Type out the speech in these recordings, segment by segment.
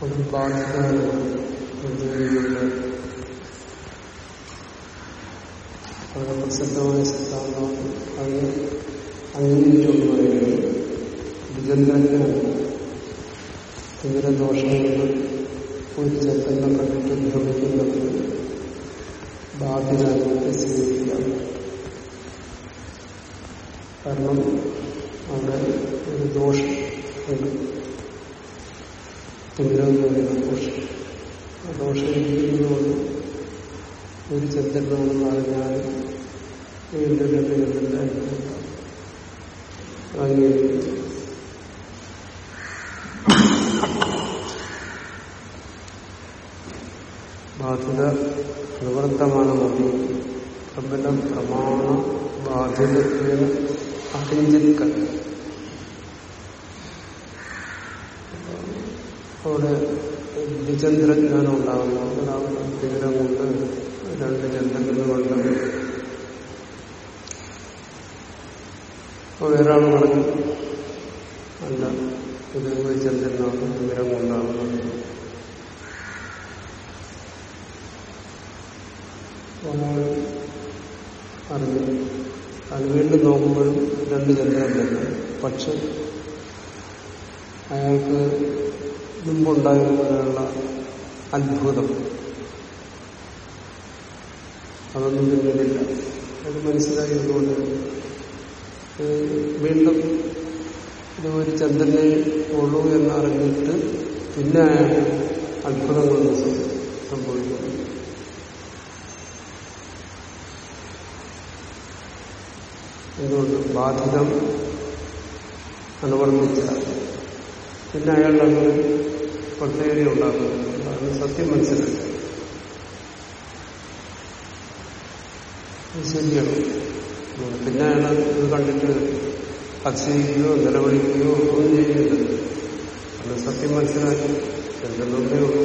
ഒരു ബാധിതമാണ് വളരെ പ്രസിദ്ധമായ സിദ്ധാന്തമാണ് അതിന് അംഗീകരിച്ചുകൊണ്ട് പറയുന്നത് വിചന്ദ്രജ്ഞാനം ഇങ്ങനെ ദോഷങ്ങൾ ഒരു ചെത്തന്നെ കണ്ടിട്ട് ഭ്രമിക്കുന്നത് ബാധ്യതയെ സ്വീകരിക്കാം കാരണം അവിടെ ഒരു ദോഷം ഉണ്ട് തിമിരം ദോഷം ആ ദോഷം ഇരിക്കുന്നതുകൊണ്ട് ഒരു ചന്ദ്രനാണെന്ന് അറിഞ്ഞാൽ വീണ്ടും രണ്ട് ചന്ദ്രന്റെ അംഗീകരിക്കും ബാധ്യത നിവൃത്തമാണ് മതി പ്രബല പ്രമാണ ബാധിത അഹിഞ്ചിത്ക അവിടെ ദ്വിചന്ദ്രജ്ഞാനം ഉണ്ടാകുന്നു ഉണ്ടാകുന്ന വിവരം കൊണ്ട് രണ്ട് ചന്ദ്രങ്ങളുണ്ട് കൊണ്ട് വേറെ വേറൊരാൾ പറഞ്ഞു അല്ല ഇത് ചന്ദ്രനാണ് വിവരം കൊണ്ടാകുന്നത് ഒരാൾ അറിഞ്ഞു. അത് വീണ്ടും നോക്കുമ്പോഴും രണ്ട് ചന്ദ്രൻ തന്നെ പക്ഷെ അയാൾക്ക് മുമ്പുണ്ടായിരുന്നതിനുള്ള അത്ഭുതം. അതൊന്നും പിന്നീടില്ല. അത് മനസ്സിലായതുകൊണ്ട് വീണ്ടും ഇത് ഒരു ചന്ദ്രനെ ഉള്ളൂ എന്നറിഞ്ഞിട്ട് പിന്നെ അയാൾ അത്ഭുതങ്ങളൊന്നും സംഭവിക്കുന്നു എന്തുകൊണ്ട് ബാധിതം അനുവർത്തിച്ച പിന്നെ അയാളുടെ അങ്ങനെ പ്രത്യേകത ഉണ്ടാക്കുന്നു. അതാണ് സത്യം മനസ്സിലാക്കുക ശരിയാണ്. പിന്നെ അയാൾ ഇത് കണ്ടിട്ട് അതിശയിക്കുകയോ നിലവിളിക്കുകയോ ഒന്നും ചെയ്യുന്നില്ല അത് സത്യം മനസ്സിലാക്കി. എന്തെന്നേ ഉള്ളൂ.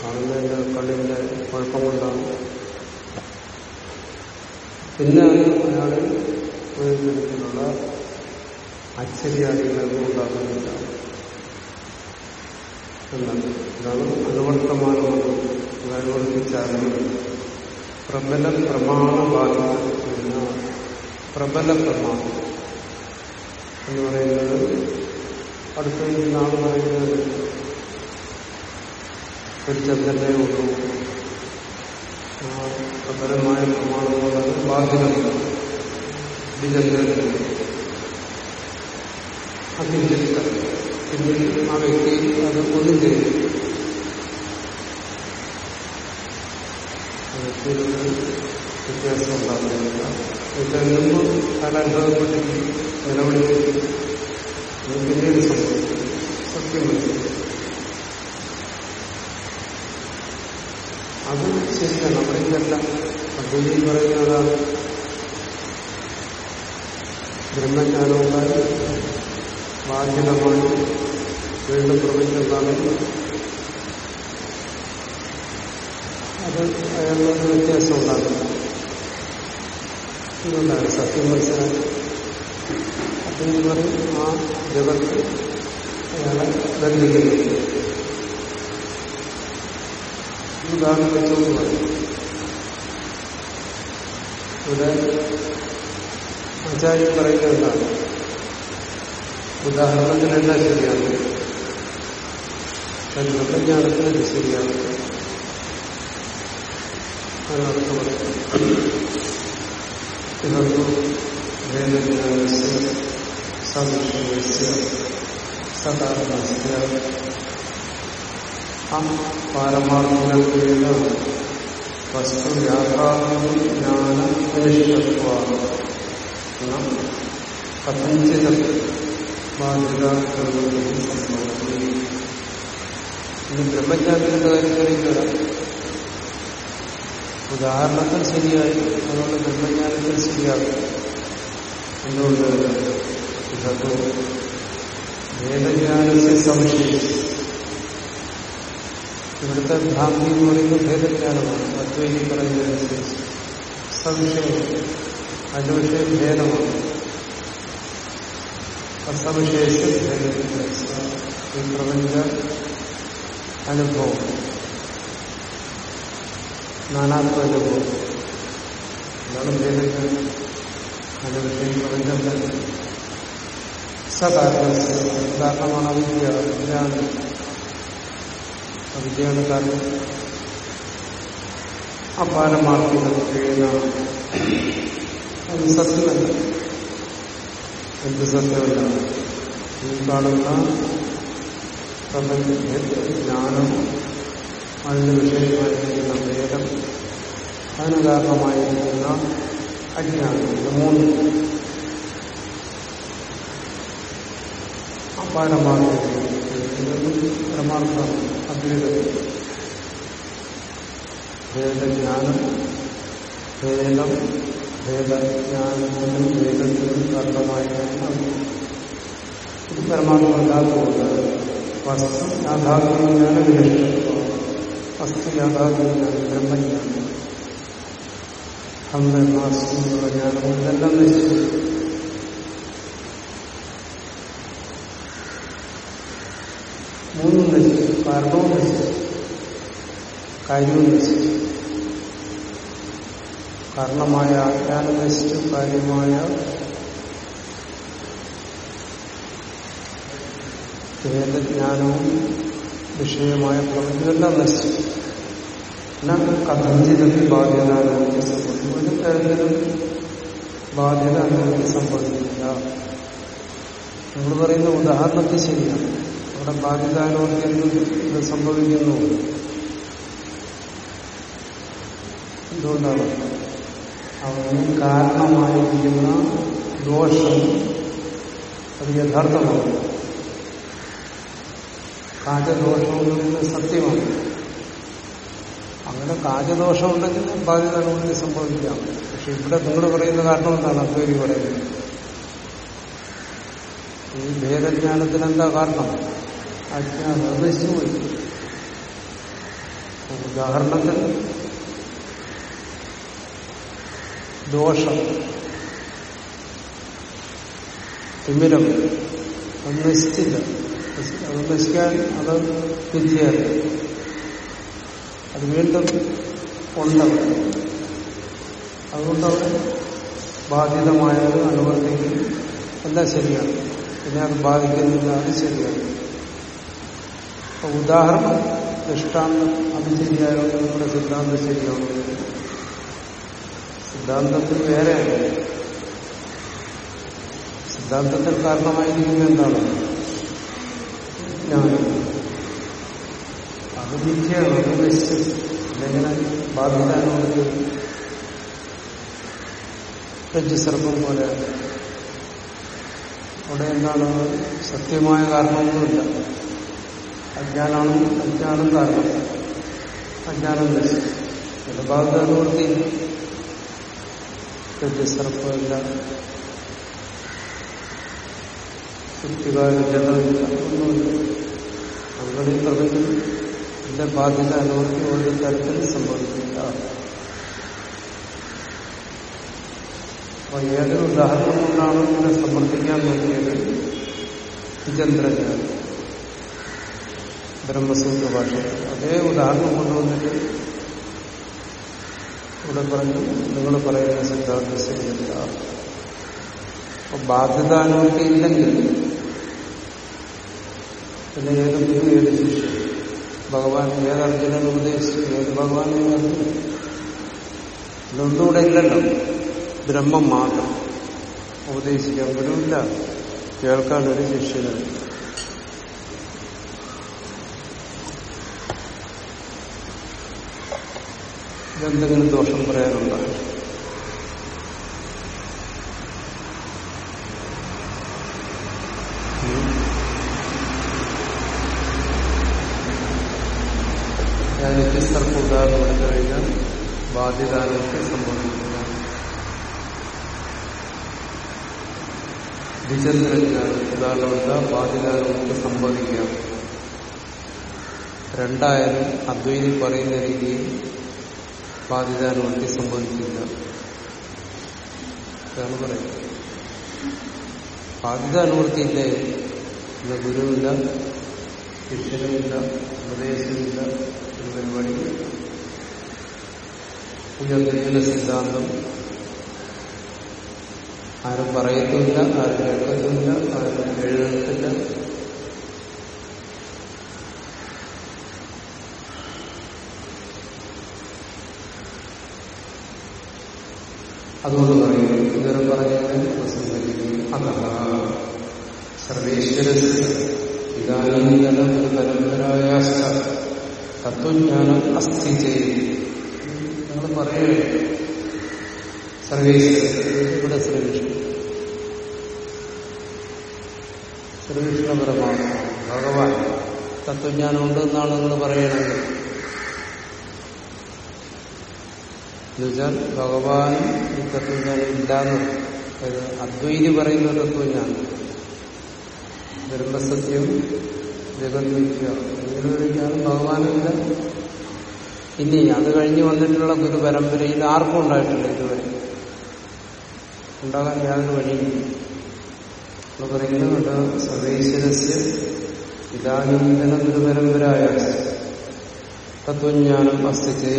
കാണുന്നതിന്റെ കണ്ണിന്റെ കുഴപ്പം കൊണ്ടാണ് പിന്നെ അയാളെ ഒരു തരത്തിലുള്ള അച്ചരിയാദികളൊന്നും ഉണ്ടാക്കുന്നില്ല. എന്നാണ് ഇതാണ് അനുവർത്തമാനമാണ് അനുവർത്തിച്ചറിയുന്നത് പ്രബല പ്രമാണ ബാധിക്കുന്ന പ്രബല പ്രമാണം എന്ന് പറയുന്നത് അടുത്ത നാൾ പറയുന്നത് ഒരു ചന്ദ്രനെ ഉള്ളൂ. പ്രബലമായ പ്രമാണങ്ങളത് ബാധ്യതമാണ് വിചന്ദ്രനുണ്ട് അതിന്റെ പിന്നീട് ആ വ്യക്തി അത് ഒന്നും ചെയ്തു വ്യത്യാസം ഉണ്ടാകുന്നില്ല മുമ്പ് അയാൾ അനുഭവപ്പെട്ടിരിക്കും നിലവിളിക്കും പിന്നീട് സംഭവിക്കും സത്യം മനസ്സിലാക്കും അത് ശരിയാണ് ഇതല്ല അദ്വൈതി പറയുന്നതാണ് ബ്രഹ്മജ്ഞാനമുണ്ടായി ബാധ്യതമായി വീണ്ടും പ്രപഞ്ചം കാണുന്നു. അത് അയാളൊരു വ്യത്യാസം ഉണ്ടാകുന്നു. ഇതുകൊണ്ടാണ് സത്യം മനസ്സിലാക്കി. അദ്ദേഹം പറയും ആ ജഗത്ത് അയാളെ ബന്ധിക്കുന്നു. ഉദാഹരണം വെച്ചുകൊണ്ട് പറയും. ഇവിടെ ആചാര്യൻ പറയുന്നത് എന്താണ്? ഉദാഹരണത്തിനെല്ലാം ശരിയാണ്. ബ്രഹ്മജ്ഞാനത്തിന് ഇത് ശരിയാണ്. വേദജ്ഞാനസ്യ സവിഷയസ്യ സകാരണസ്യ ആ പാരമാർത്ഥികത്വേന വസ്തു വ്യാപാരം ജ്ഞാന നിഷ്ഠത്വ കഥഞ്ചിത ബാധ്യത സംഭവത്തിൽ ഇന്ന് ബ്രഹ്മജ്ഞാനത്തിന്റെ കാര്യം അറിയില്ല ഉദാഹരണത്തിൽ ശരിയായി അതുകൊണ്ട് ബ്രഹ്മജ്ഞാനത്തിൽ ശരിയാകും എന്തുകൊണ്ട്? ഇതൊക്കെ ഭേദജ്ഞാനത്തെ സംശയിച്ചു. ഇവിടുത്തെ ഭ്രാന്തി എന്ന് പറയുന്നത് ഭേദജ്ഞാനമാണ്. അദ്വൈതി പറയുന്നതനുസരിച്ച് സവിഷയമാണ് അതിന്റെ വിഷയം ഭേദമാണ് അസവിശേഷ ഈ പ്രപഞ്ച അനുഭവം. നാനാത്മ അനുഭവം അതാണ് ഭേദജ്ഞാനം അതിന്റെ വിഷയം പ്രപഞ്ചം തന്നെ. സകാരണം കാരണമാണ് അവിദ്യ. അജ്ഞാനം അവിദ്യയാണ് കാരണം. അപാരമാർത്തികൾ കഴിയുന്നതാണ് അത് സത്യമല്ല എന്ത് സത്യമല്ല? ഈ കാണുന്ന ജ്ഞാനം അതിന് വിഷയമായിരിക്കുന്ന ഭേദം അതിന് കാരണമായിരിക്കുന്ന അജ്ഞാനം മൂന്ന് അപാരമാർത്തികൾ പരമാർത്ഥം അദ്വൈതം. ഭേദജ്ഞാനം ഭേദം ഭേദജ്ഞാനത്തിനും ഭേദത്തിനും കാരണമായിട്ടാണ് ഇത് പരമാത്മല്ലാത്തതുകൊണ്ട് വസ്തു യാഥാർത്ഥ്യജ്ഞാന വിശിഷ്ടത്വം വസ്തു യാഥാർത്ഥ്യജ്ഞാനം ബ്രഹ്മജ്ഞാനം ഹം ബ്രഹ്മാസ്തു എന്നുള്ള ജ്ഞാനം ഇതെല്ലാം നശിച്ചു മൂന്നും നശിച്ചു കാരണവും നശിച്ചു കാര്യവും നശിച്ചു കാരണമായ ആഖ്യാനം നശിച്ചു കാര്യമായ വേദജ്ഞാനവും വിഷയമായ പ്രവൃത്തികളെല്ലാം നശിച്ചു. എന്നാൽ കഥഞ്ചിതത്തിൽ ബാധ്യത അനുഭവത്തിൽ സംഭവിക്കും ഒരു തരത്തിലും ബാധ്യത അനുഭവത്തിൽ സംഭവിക്കില്ല നമ്മൾ പറയുന്ന ഉദാഹരണത്തിൽ ശരിയാണ്. അവിടെ ബാധ്യത ഇത് സംഭവിക്കുന്നു. എന്തുകൊണ്ടാണ്? അവന് കാരണമായിരിക്കുന്ന ദോഷം അത് യഥാർത്ഥമാണ്. കാജദോഷം എന്ന് പറയുന്നത് സത്യമാണ്. അങ്ങനെ കാജദോഷം ഉണ്ടെങ്കിൽ അനുഭവത്തിൽ സംഭവിക്കാം. പക്ഷെ ഇവിടെ നിങ്ങൾ പറയുന്ന കാരണം എന്താണ്? അദ്വൈതി പറയുന്നത്. ഈ ഭേദജ്ഞാനത്തിന് എന്താ കാരണം? അജ്ഞാനം നിർദ്ദേശിച്ചു നശിച്ചുപോയി ഉദാഹരണത്തിന് ദോഷം. തിമിരം. അത് നശിച്ചില്ല. അത് നശിക്കാൻ അത് വിദ്യയല്ല അത് വീണ്ടും ഉണ്ടവിടെ. അതുകൊണ്ട് അവിടെ ബാധിതമായത് അനുവർത്തിക്കും എല്ലാം ശരിയാണ്. പിന്നെ അത് ബാധിക്കുന്നില്ല അത് ശരിയാണ്. ഉദാഹരണം ദൃഷ്ടാന്തം അത് ശരിയായോ? നമ്മുടെ സിദ്ധാന്തം ശരിയാണ്? സിദ്ധാന്തത്തിൽ വേറെയാണ് സിദ്ധാന്തത്തിൽ കാരണമായിരിക്കുന്നത് എന്താണ്? ജ്ഞാനം അത് വിദ്യയാണ് അത് നശിച്ചു ഇതെങ്ങനെ ബാധിക്കാനുള്ളത്? രജ്ജുസർപ്പം പോലെ. അവിടെ എന്താണ്? സത്യമായ കാരണമൊന്നുമില്ല. അജ്ഞാനാണ് അജ്ഞാനം കാരണം. അജ്ഞാനം നശിച്ചു എന്റെ ഭാഗത്ത് അനുവർത്തിയില്ല രജ്ജുസർപ്പമില്ല സൃഷ്ടികാല ജലമില്ല ഒന്നുമില്ല. അങ്ങനെ ഈ പ്രപഞ്ചം എന്റെ ബാധ്യത അനുഭവത്തിൽ ഒരു തരത്തിൽ സംഭവിക്കില്ല. അപ്പൊ ഏതൊരു ഉദാഹരണം കൊണ്ടാണ് ഇതിനെ സമർത്ഥിക്കാൻ നോക്കിയത്? വിചന്ദ്രജ്ഞാനം ബ്രഹ്മസൂത്ര ഭാഷ അതേ ഉദാഹരണം കൊണ്ടുവന്നിട്ട് ഇവിടെ പറഞ്ഞു. നിങ്ങൾ പറയുന്ന സിദ്ധാന്തം ശരിയല്ല. ബാധ്യത അനുഭവിക്കില്ലെങ്കിൽ പിന്നെ ഏത് ഗുരു ഏത് ശിഷ്യ ഭഗവാൻ ഏത് അർജുനൻ ഉപദേശിച്ചു? ഏത് ഭഗവാനെ ഇതൊന്നുകൂടെ ഇല്ലല്ലോ. ബ്രഹ്മം മാത്രം ഉപദേശിക്കാൻ ഗുരുവില്ല കേൾക്കാൻ ഒരു ശിഷ്യനുണ്ട്. ഇതെന്തെങ്കിലും ദോഷം പറയാനുണ്ടോ ഞാൻ വ്യത്യസ്തർക്ക് ഉദാഹരണം എടുത്തു കഴിഞ്ഞാൽ ബാധ്യതാനൊക്കെ സംഭവിക്കുക വിചന്ദ്രജ്ഞാനം ഉദാഹരണം എടുത്താൽ ബാധ്യതാനൊക്കെ സംഭവിക്കാം. രണ്ടായാലും അദ്വൈതി പറയുന്ന രീതിയിൽ ബാധിതാനുവർത്തി സംഭവിക്കില്ല. ഇതാണ് പറയുന്നത്. ബാധിതാനുവർത്തിയില്ലേ ഇന്ന് ഗുരുവില്ല ശിഷ്യനുമില്ല ഉപദേശമില്ല ഒരു പരിപാടി പുതിയ സിദ്ധാന്തം? ആരും പറയത്തുമില്ല ആരും കേൾക്കത്തുമില്ല ആരും എഴുതത്തില്ല. അതുകൊണ്ട് പറയുന്നു ഇതുവരെ പറഞ്ഞതിനെ തത്വജ്ഞാനം അസ്ഥി ചെയ്ത്. നമ്മൾ പറയുകയാണ് സർവേശ്വരൻ ഇവിടെ ഭഗവാൻ. തത്വജ്ഞാനം ഉണ്ടെന്നാണ് നിങ്ങൾ പറയണമെങ്കിൽ എന്നുവെച്ചാൽ ഭഗവാൻ ഈ തത്വജ്ഞാനം ഇല്ലാന്ന് അത് അദ്വൈതി പറയുന്ന തത്വജ്ഞാനം. ബ്രഹ്മസത്യം ഒരു ജ്ഞാനം ഭഗവാനില്ല ഇനി അത് കഴിഞ്ഞ് വന്നിട്ടുള്ള ഗുരു പരമ്പരയിൽ ആർക്കും ഉണ്ടായിട്ടില്ല ഇതുവരെ. ഉണ്ടാകാൻ യാതൊരു വഴിയില്ല. നമ്മൾ പറയുന്നത് സർവേശ്വരസ്യ ഇതാനീന്തന ഗുരുപരമ്പരായ തത്വജ്ഞാനം അസ്തിച്ചേ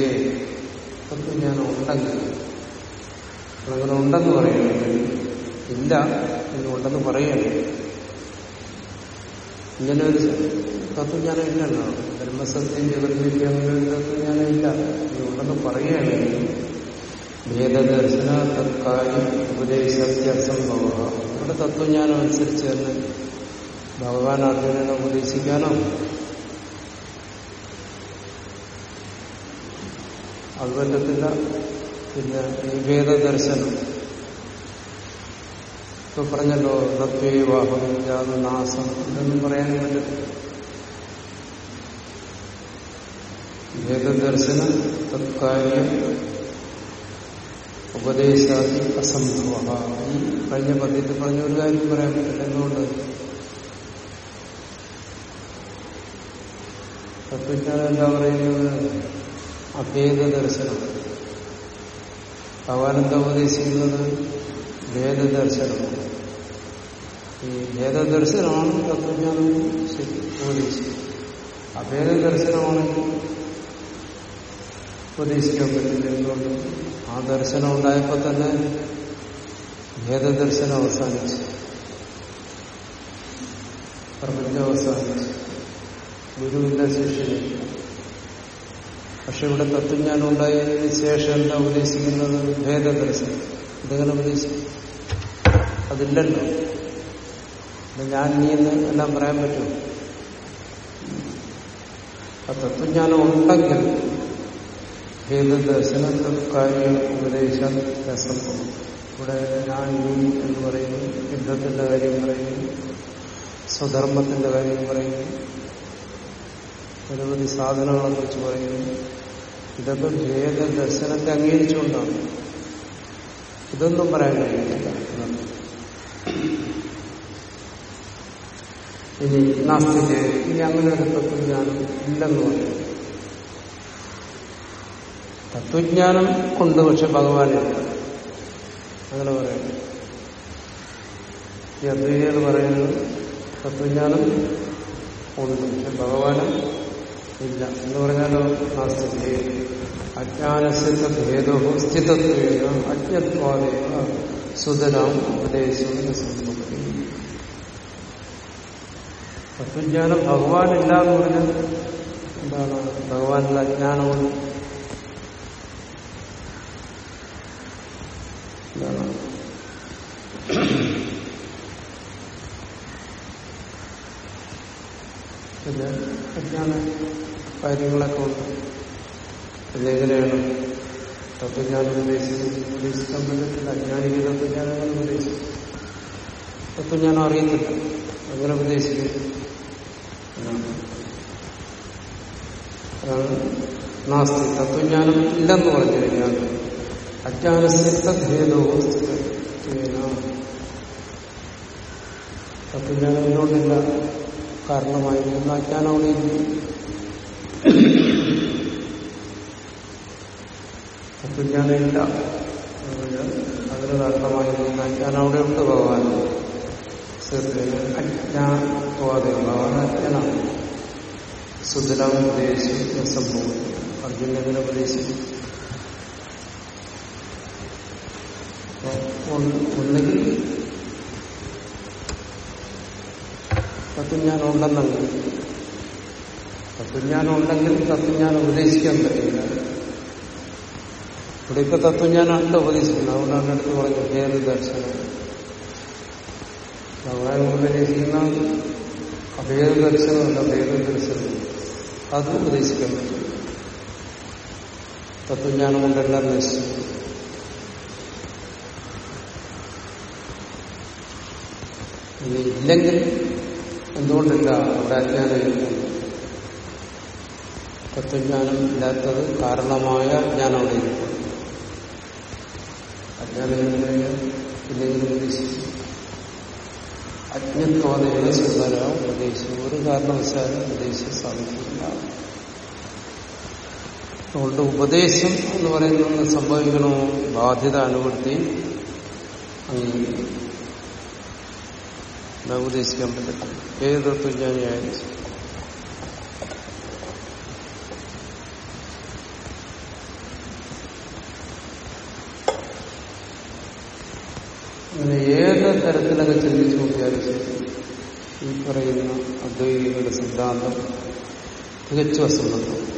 തത്വജ്ഞാനം ഉണ്ടെങ്കിൽ അങ്ങനെ ഉണ്ടെന്ന് പറയുകയാണെങ്കിൽ ഇല്ല എന്നുണ്ടെന്ന് പറയുകയാണെങ്കിൽ ഇങ്ങനെ ഒരു തത്വജ്ഞാനം ഇല്ലല്ലോ ബ്രഹ്മസത്യം അങ്ങനെ ഒരു തത്വജ്ഞാനം ഇല്ല എന്നുണ്ടെന്ന് പറയുകയാണെങ്കിൽ ഭേദദർശന തത്കാലി ഉപദേശത്തെ നമ്മുടെ തത്വജ്ഞാനം അനുസരിച്ച് തന്നെ ഭഗവാൻ അർജുനനെ ഉപദേശിക്കാനോ അത് പറ്റത്തില്ല പിന്നെ ഈ വേദദർശനം. ഇപ്പൊ പറഞ്ഞല്ലോ തത്വേവാഹം ജാത നാസം ഇതൊന്നും പറയാനും പറ്റത്തില്ല. വേദദർശനം തത്കാര്യം ഉപദേശാദി അസംഭവ. ഈ കഴിഞ്ഞ പദ്യത്തിൽ പറഞ്ഞ ഒരു കാര്യം പറയാൻ പറ്റില്ല. എന്തുകൊണ്ട്? തത്വജ്ഞാനം എന്താ പറയുന്നത്? അഭേദ ദർശനം ഭഗവാനെന്താ ഉപദേശിക്കുന്നത് ഭേദദർശനമാണ് ഈ ഭേദദർശനമാണ് തത്വജ്ഞാനം ശരി ഉപദേശിക്കുന്നത് അഭേദ ദർശനമാണെങ്കിൽ ഉപദേശിക്കാൻ പറ്റില്ല. എന്തുകൊണ്ട്? ആ ദർശനം ഉണ്ടായപ്പോൾ തന്നെ ഭേദദർശനം അവസാനിച്ചു. പ്രപഞ്ചം അവസാനിച്ചു. ഗുരുവിന്റെ ശിഷ്യനില്ല പക്ഷെ ഇവിടെ തത്വജ്ഞാനം ഉണ്ടായതിന് ശേഷം എന്താ ഉപദേശിക്കുന്നത് ഭേദദർശനം. ഇതെങ്ങനെ ഉപദേശിക്കും അതില്ലല്ലോ. ഞാൻ നീ എന്ന് എല്ലാം പറയാൻ പറ്റും. ആ തത്വജ്ഞാനം ഉണ്ടെങ്കിൽ ഭേദദർശന കാര്യം ഉപദേശം രസം ഇവിടെ ഞാൻ നീ എന്ന് പറയുന്നു യുദ്ധത്തിന്റെ കാര്യം പറയുന്നു സ്വധർമ്മത്തിന്റെ കാര്യം പറയുന്നു നിരവധി സാധനങ്ങളെ കുറിച്ച് പറയുന്നു. ഇതൊക്കെ ഭേദ ദർശനത്തെ അംഗീകരിച്ചുകൊണ്ടാണ്. ഇതൊന്നും പറയാൻ കഴിയുന്നില്ല. ഇനി നാസ്തിക്ക് ഇനി അങ്ങനെ ഒരു തത്വജ്ഞാനം ഇല്ലെന്ന് പറയും. തത്വജ്ഞാനം കൊണ്ട് പക്ഷെ ഭഗവാനില്ല അങ്ങനെ പറയുന്നു ഈ അദ്വൈതികൾ പറയുന്നത് തത്വജ്ഞാനം ഉണ്ട് പക്ഷെ ഭഗവാനും ഇല്ല. എന്ന് പറഞ്ഞാലോ നാസ്തികേ അജ്ഞാനസ്യ ഭേദോ സ്ഥിതത്വേന അജ്ഞത്വാദേവ സുതരാം ഉപദേശം സംഭവത്തി തത്വജ്ഞാനം ഭഗവാനില്ല എന്ന് പറഞ്ഞാൽ എന്താണ്? ഭഗവാനുള്ള അജ്ഞാനവും എന്താണ്? പിന്നെ വിജ്ഞാന കാര്യങ്ങളൊക്കെ ഉണ്ട്. പിന്നെങ്ങനെയാണ് തത്വജ്ഞാനം ഉപദേശിക്കുന്നത് ഉപദേശിക്കാൻ പറ്റത്തില്ല. അജ്ഞാനിക്ക് തത്വജ്ഞാനങ്ങൾ ഉപദേശിക്കും തത്വജ്ഞാനം അറിയത്തില്ല അങ്ങനെ ഉപദേശിക്കും അതാണ് നാസ്തി. തത്വജ്ഞാനം ഇല്ലെന്ന് പറഞ്ഞു കഴിഞ്ഞാൽ അജ്ഞാനസ്ഥിതഭേദവും തത്വജ്ഞാനം എന്തുകൊണ്ടില്ല കാരണമായിരുന്നു. ആഖ്യാനം അവിടെ ഇരിക്കും തത്വജ്ഞാനമില്ല അതിന് കാരണമായിരുന്നു. ആഖ്യാനം അവിടെ ഉണ്ട് ഭഗവാൻ അജ്ഞാത്വാദം ഭഗവാൻ അജ്ഞനാണ് സുതരാം സംഭവം അർജുനനെ ഉപദേശിക്കും ഒന്നെങ്കിൽ തത്വജ്ഞാനം ഉണ്ടെന്നല്ല തത്വജ്ഞാനം ഉണ്ടെങ്കിൽ തത്വജ്ഞാനം ഉപദേശിക്കാൻ പറ്റില്ല. ഇവിടെ ഇപ്പൊ തത്വജ്ഞാനമല്ല ഉപദേശിക്കുന്നത്. അതുകൊണ്ടാണ് അടുത്ത് പറഞ്ഞു ഭേദ ദർശനം. ഭഗവാൻ ഉപദേശിക്കുന്ന അഭേദ ദർശനമല്ല അഭേദ ദർശനം അത് ഉപദേശിക്കാൻ പറ്റില്ല. തത്വജ്ഞാനം കൊണ്ടെല്ലാം നശിച്ചു ഇല്ലെങ്കിൽ എന്തുകൊണ്ടില്ല? അവിടെ അജ്ഞാനം തത്വജ്ഞാനം ഇല്ലാത്തത് കാരണമായ ജ്ഞാനം അവിടെ ഇരിക്കും. അജ്ഞാനം ഇല്ലെങ്കിൽ ഉപദേശിച്ചു സുന്ദര ഉപദേശിച്ചു ഒരു കാരണവശാലും ഉപദേശം സാധിക്കില്ല. അതുകൊണ്ട് ഉപദേശം എന്ന് പറയുന്നത് സംഭവിക്കണോ? ബാധ്യത അനുവർത്തി അംഗീകരിക്കും. ഉപദേശിക്കാൻ പറ്റത്തില്ല. ഏത് തത്വജ്ഞാനിയായാലും അങ്ങനെ ഏത് തരത്തിലൊക്കെ ചിന്തിച്ചു നോക്കിയാലും ശരി. ഈ പറയുന്ന അദ്വൈതികളുടെ സിദ്ധാന്തം തികച്ചു അസംബന്ധം.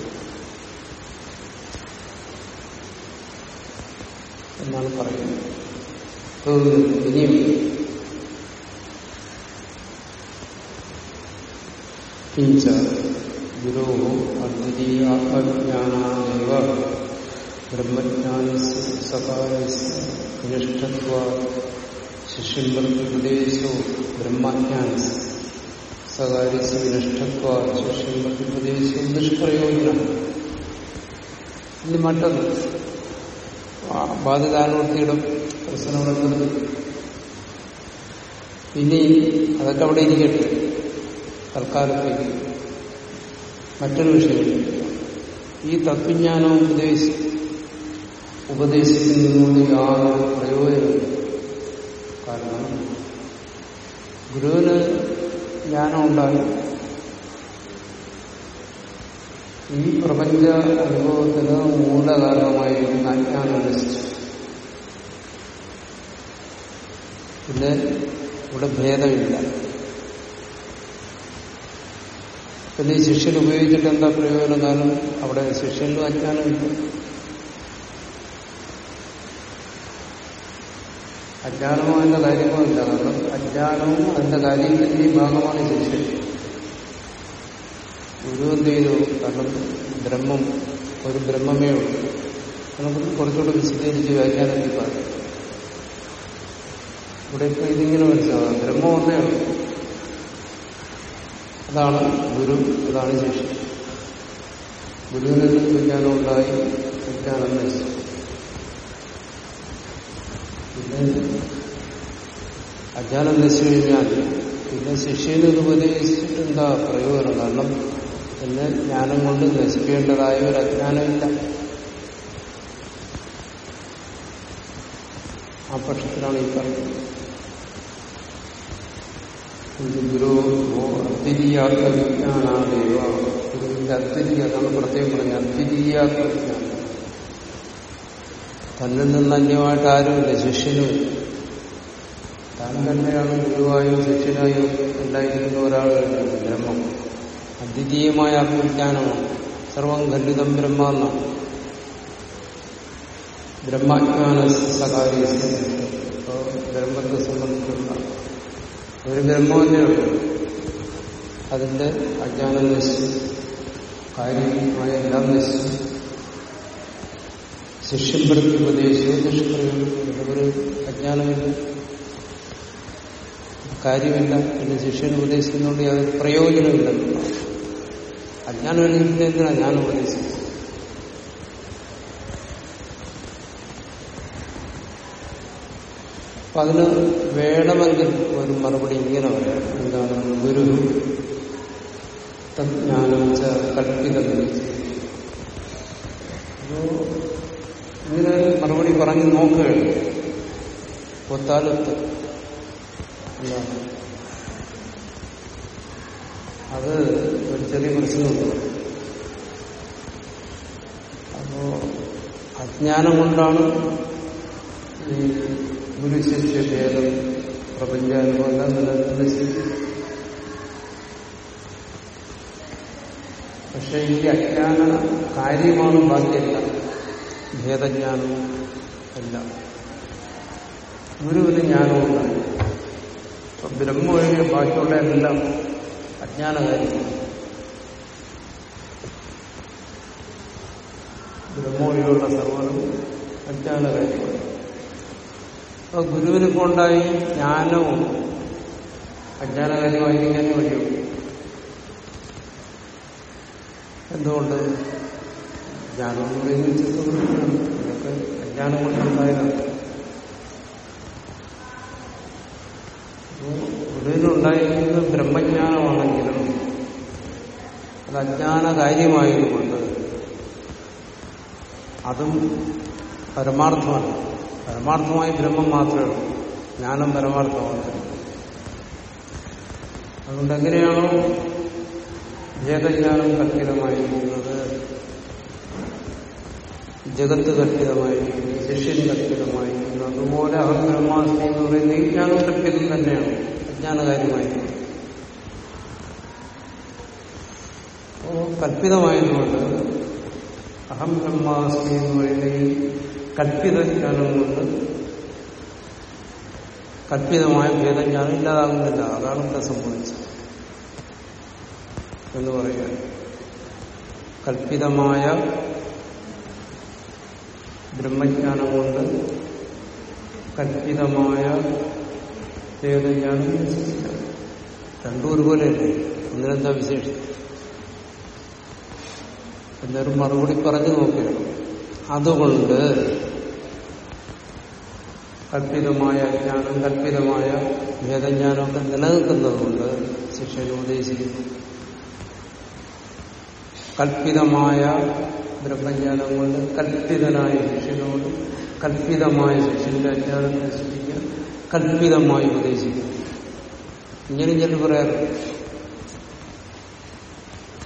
എന്നാണ് പറയുന്നത്. ഇനിയും കിഞ്ച ഗുരോ അദ്വിതീയാത്മജ്ഞാനാദേവ ബ്രഹ്മജ്ഞാന സകാരനിഷ്ഠത്വ ശിഷ്യമ്പർക്കുപദേശോ ബ്രഹ്മജ്ഞാന സകാര്യസ് വിനിഷ്ഠത്വ ശിഷ്യമ്പർക്കുപദേശോ നിഷ്പ്രയോജനം ഇനി മറ്റൊന്ന് ബാധിതാനുവർത്തിയുടെ പ്രശ്നം ഇനി അതൊക്കെ അവിടെ ഇരിക്കട്ടെ. തൽക്കാലത്തേക്ക് മറ്റൊരു വിഷയം. ഈ തത്വജ്ഞാനം ഉപദേശി ഉപദേശിക്കുന്നതുകൊണ്ട് യാതൊരു പ്രയോജനം കാരണം ഗുരുവിന് ജ്ഞാനം ഉണ്ടായി. ഈ പ്രപഞ്ച അനുഭവത്തിന് മൂലകാരണമായിരിക്കുന്ന അജ്ഞാനം നശിച്ചു പിന്നെ ഇവിടെ ഭേദമില്ല. പിന്നെ ഈ ശിഷ്യൻ ഉപയോഗിച്ചിട്ട് എന്താ പ്രയോജനം കാരണം അവിടെ ശിഷ്യനിലും അജ്ഞാനമില്ല അജ്ഞാനമോ അതിന്റെ കാര്യമോ ഇല്ല. കാരണം അജ്ഞാനവും അതിന്റെ കാര്യത്തിന്റെ ഭാഗമാണ് ശിഷ്യൻ. ഗുരു എന്ത് ചെയ്തു? കാരണം ബ്രഹ്മം ഒരു ബ്രഹ്മമേ ഉള്ളൂ. നമുക്ക് കുറച്ചുകൂടെ വിശദീകരിച്ച് വ്യാഖ്യാനത്തിൽ പറയാം ഇവിടെ ഇപ്പൊ ഇതിങ്ങനെ മനസ്സിലാവാം ബ്രഹ്മം ഒന്നേ ഉള്ളൂ. അതാണ് ഗുരു അതാണ് ശിഷ്യൻ ഗുരുവിന് വിജ്ഞാനം ഉണ്ടായി വിജ്ഞാനം നശിച്ചു പിന്നെ അജ്ഞാനം നശിച്ചു കഴിഞ്ഞാൽ പിന്നെ ശിഷ്യന് ഇത് പ്രയോജനം. കാരണം പിന്നെ ജ്ഞാനം കൊണ്ട് നശിക്കേണ്ടതായ ഒരു അജ്ഞാനമില്ല. ആ പക്ഷത്തിലാണ് ഈ പറയുന്നത്. അദ്വിതീയാത്മവിജ്ഞാനാദേവ ഗുരുവിന്റെ അദ്വിതീയ അതാണ് പ്രത്യേകം അദ്വിതീയാത്മവിജ്ഞാനം തന്നിൽ നിന്ന് അന്യമായിട്ട് ആരുമില്ല ശിഷ്യനും. താൻ തന്നെയാണ് ഗുരുവായും ശിഷ്യനായും ഉണ്ടായിരിക്കുന്ന ഒരാൾ ബ്രഹ്മം. അദ്വിതീയമായ ആത്മവിജ്ഞാനമാണ്. സർവം ഖണ്ഡിതം ബ്രഹ്മ എന്നാണ് ബ്രഹ്മജ്ഞാന സകാര്യ ബ്രഹ്മത്തെ സംബന്ധിച്ചുള്ള ഒരു ബ്രഹ്മവിദ്യയുണ്ട് അതിന്റെ അജ്ഞാനം നശിച്ചു. കാര്യമായ എല്ലാം നശിച്ചു. ശിഷ്യം പ്രതി ഉപദേശവും നിഷ്പ്രയോഗം ഒരു അജ്ഞാനമില്ല. കാര്യമില്ല. പിന്നെ ശിഷ്യൻ ഉപദേശിക്കുന്നതുകൊണ്ട് യാതൊരു പ്രയോജനമില്ല അജ്ഞാനമില്ലെങ്കിൽ എന്തിനാണ് ഞാൻ ഉപദേശിച്ചത്? അപ്പൊ അതിന് വേണമെങ്കിൽ ഒരു മറുപടി ഇങ്ങനെ പറയാം. എന്താണ്? ഗുരു തജ്ഞാനം കൽപ്പിതം അപ്പോ ഇങ്ങനെ മറുപടി പറഞ്ഞ് നോക്കുകയാണ്. ഒത്താലൊത്ത് എന്താണ്? അത് ഒരു ചെറിയ പ്രശ്നമുണ്ട് അപ്പോ അജ്ഞാനം കൊണ്ടാണ് ഈ ഗുരുശിഷ്യ ഭേദം പ്രപഞ്ചാനുഭവം നിലനിൽക്കുന്ന ശരി പക്ഷെ ഈ അജ്ഞാന കാര്യമാണ് ബാക്കിയല്ല. ഭേദജ്ഞാനവും എല്ലാം ഗുരുവിന് ജ്ഞാനവുമുണ്ടായി അപ്പൊ ബ്രഹ്മ ഒഴികെ ബാക്കിയുള്ള എല്ലാം അജ്ഞാന കാര്യമാണ് ബ്രഹ്മ ഒഴികെയുള്ള സർവതും അജ്ഞാന കാര്യമാണ് അപ്പൊ ഗുരുവിനിപ്പോ ഉണ്ടായി ജ്ഞാനവും അജ്ഞാന കാര്യമായിരിക്കാനേ വഴിയും എന്തുകൊണ്ട്? ജ്ഞാനം എന്ന് പറയുന്നത് ചിത്തവൃത്തിയാണ് ഇതൊക്കെ അജ്ഞാനം കൊണ്ടുണ്ടായതാണ് ഗുരുവിനുണ്ടായിരിക്കുന്നത് ബ്രഹ്മജ്ഞാനമാണെങ്കിലും അത് അജ്ഞാന കാര്യമായതുകൊണ്ട് അതും പരമാർത്ഥമാണ്. പരമാർത്ഥമായി ബ്രഹ്മം മാത്രമേ ഉള്ളൂ. ജ്ഞാനം പരമാർത്ഥമാണ്. അതുകൊണ്ട് എങ്ങനെയാണോ ഭേദജ്ഞാനം കൽപ്പിതമായിരിക്കുന്നത് ജഗത്ത് കൽപ്പിതമായിരിക്കുന്നു ശിഷ്യൻ കൽപ്പിതമായിരിക്കുന്നു അതുപോലെ അഹം ബ്രഹ്മാസ്മി എന്ന് പറയുന്ന ഈ ജ്ഞാനം കൽപ്പിതം തന്നെയാണ്. അജ്ഞാനകാര്യമായിരിക്കുന്നത്. അപ്പോ കൽപ്പിതമായതുകൊണ്ട് അഹം ബ്രഹ്മാസ്മി എന്ന് പറയുന്ന ഈ കൽപ്പിത ജ്ഞാനം കൊണ്ട് കൽപ്പിതമായ ഭേദജ്ഞാനം ഇല്ലാതാകുന്നില്ല അതാണ് ഇവിടെ സംഭവിച്ചത് എന്ന് പറയുക കൽപ്പിതമായ ബ്രഹ്മജ്ഞാനം കൊണ്ട് കൽപ്പിതമായ ഭേദജ്ഞാനം വിശേഷിച്ച രണ്ടും ഒരുപോലെയല്ലേ ഒന്നിനെന്താ വിശേഷിച്ചു എല്ലാവരും മറുപടി പറഞ്ഞു നോക്കുകയാണ് അതുകൊണ്ട് കൽപ്പിതമായ അജ്ഞാനം കല്പിതമായ വേദജ്ഞാനമൊക്കെ നിലനിൽക്കുന്നതുകൊണ്ട് ശിക്ഷയിൽ ഉപദേശിക്കുന്നു. കല്പിതമായ ബ്രഹ്മജ്ഞാനം കൊണ്ട് കല്പിതനായ ശിഷ്യനോട് കല്പിതമായ ശിഷ്യന്റെ അജ്ഞാനത്തെ നശിപ്പിക്കുക കല്പിതമായി ഉപദേശിക്കുക. ഇങ്ങനെ ചെല്ലു പറയാറ്.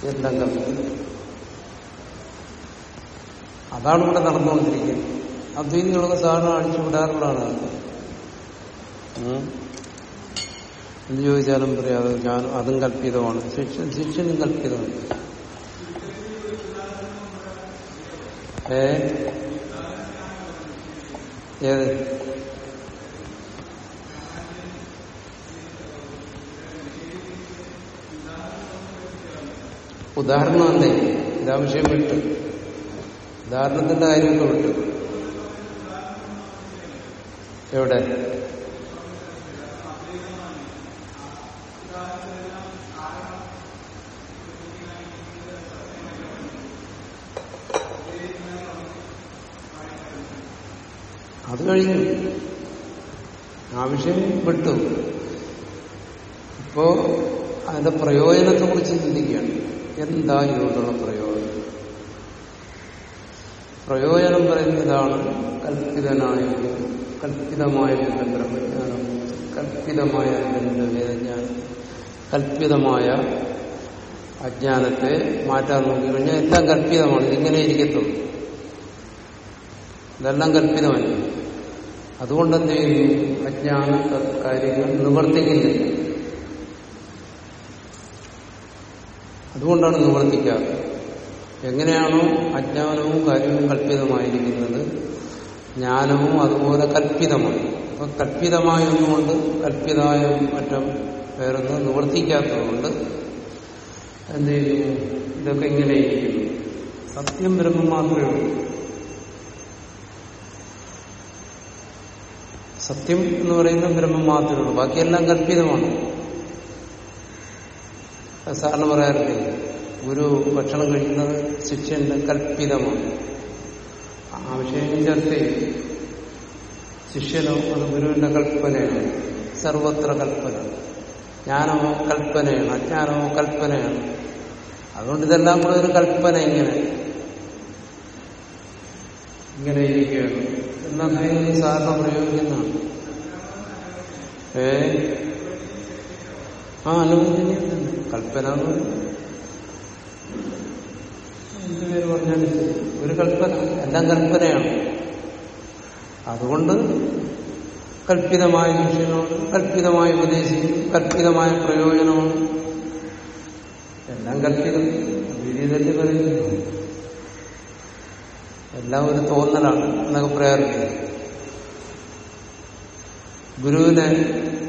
എല്ലാം കൽപ്പിതം അതാണ് ഇവിടെ നടന്നുകൊണ്ടിരിക്കുന്നത്. അദ്വൈതികളൊക്കെ സാധാരണ അടിച്ചുവിടാറുള്ളതാണ്. എന്ത് ചോദിച്ചാലും പറയാതെ ഞാൻ അതും കല്പിതമാണ് ശിക്ഷ ശിക്ഷനും കല്പിതമാണ് ഏത്? ഉദാഹരണം ഇതാ വിഷയം വിട്ടു. ഉദാഹരണത്തിന്റെ കാര്യമൊക്കെ വിട്ടു. എവിടെ? അത് കഴിഞ്ഞു. ആവശ്യം വിട്ടു ഇപ്പോ അതിന്റെ പ്രയോജനത്തെ കുറിച്ച് ചിന്തിക്കുകയാണ്. എന്താ ഇതുകൊണ്ടുള്ള പ്രയോജനം? പ്രയോജനം പറയുന്നതാണ് കൽപ്പിതനായത് കൽപ്പിതമായ ബ്രഹ്മജ്ഞാനം കൽപ്പിതമായ വേദജ്ഞാനം കൽപ്പിതമായ അജ്ഞാനത്തെ മാറ്റാൻ നോക്കി കഴിഞ്ഞാൽ എല്ലാം കൽപ്പിതമാണ്. ഇതിങ്ങനെ ഇരിക്കത്തുള്ളൂ. ഇതെല്ലാം കൽപ്പിതമല്ല. അതുകൊണ്ട് എന്ത് ചെയ്യുന്നു? അജ്ഞാന കാര്യങ്ങൾ നിവർത്തിക്കുന്നില്ല. അതുകൊണ്ടാണ് നിവർത്തിക്കാറ് എങ്ങനെയാണോ അജ്ഞാനവും കാര്യവും കല്പിതമായിരിക്കുന്നത് ജ്ഞാനവും അതുപോലെ കല്പിതമാണ് അപ്പൊ കല്പിതമായ ഒന്നുകൊണ്ട് കല്പിതായ മറ്റും വേറൊന്ന് നിവർത്തിക്കാത്തതുകൊണ്ട് എന്ത് ചെയ്യുന്നു ഇതൊക്കെ ഇങ്ങനെ സത്യം ബ്രഹ്മം മാത്രമേ ഉള്ളൂ. സത്യം എന്ന് പറയുന്ന ബ്രഹ്മം മാത്രമേ ഉള്ളൂ. ബാക്കിയെല്ലാം കല്പിതമാണ് സാറിന് പറയാറില്ലേ? ഗുരു ഭക്ഷണം കഴിക്കുന്നത് ശിക്ഷന്റെ കൽപ്പിതമാണ്. ആ വിഷയം ചർച്ച ചെയ്യും. ശിഷ്യനോ അത് ഗുരുവിന്റെ കൽപ്പനയാണ് സർവത്ര കൽപ്പന. ജ്ഞാനമോ കൽപ്പനയാണ് അജ്ഞാനമോ കൽപ്പനയാണ് അതുകൊണ്ട് ഇതെല്ലാം കൂടെ ഒരു കൽപ്പന ഇങ്ങനെ. ഇങ്ങനെ ഇരിക്കുകയാണ്. എന്നൊക്കെ സാധാരണ പ്രയോഗിക്കുന്നതാണ്? ഏ? ആ അനുവദനീയം കൽപ്പന എന്ന് പറയുന്നത്. എന്ത് പേര് പറഞ്ഞാലും ശരി ഒരു കൽപ്പന എല്ലാം കൽപ്പനയാണ്. അതുകൊണ്ട് കൽപ്പിതമായ വിഷയമാണ് കൽപ്പിതമായ ഉപദേശിക്കും കൽപ്പിതമായ പ്രയോജനമാണ്. എല്ലാം കൽപ്പിതം തന്നെ പറയുന്നു. എല്ലാം ഒരു തോന്നലാണ് എന്നൊക്കെ പറയാറില്ല ഗുരുവിനെ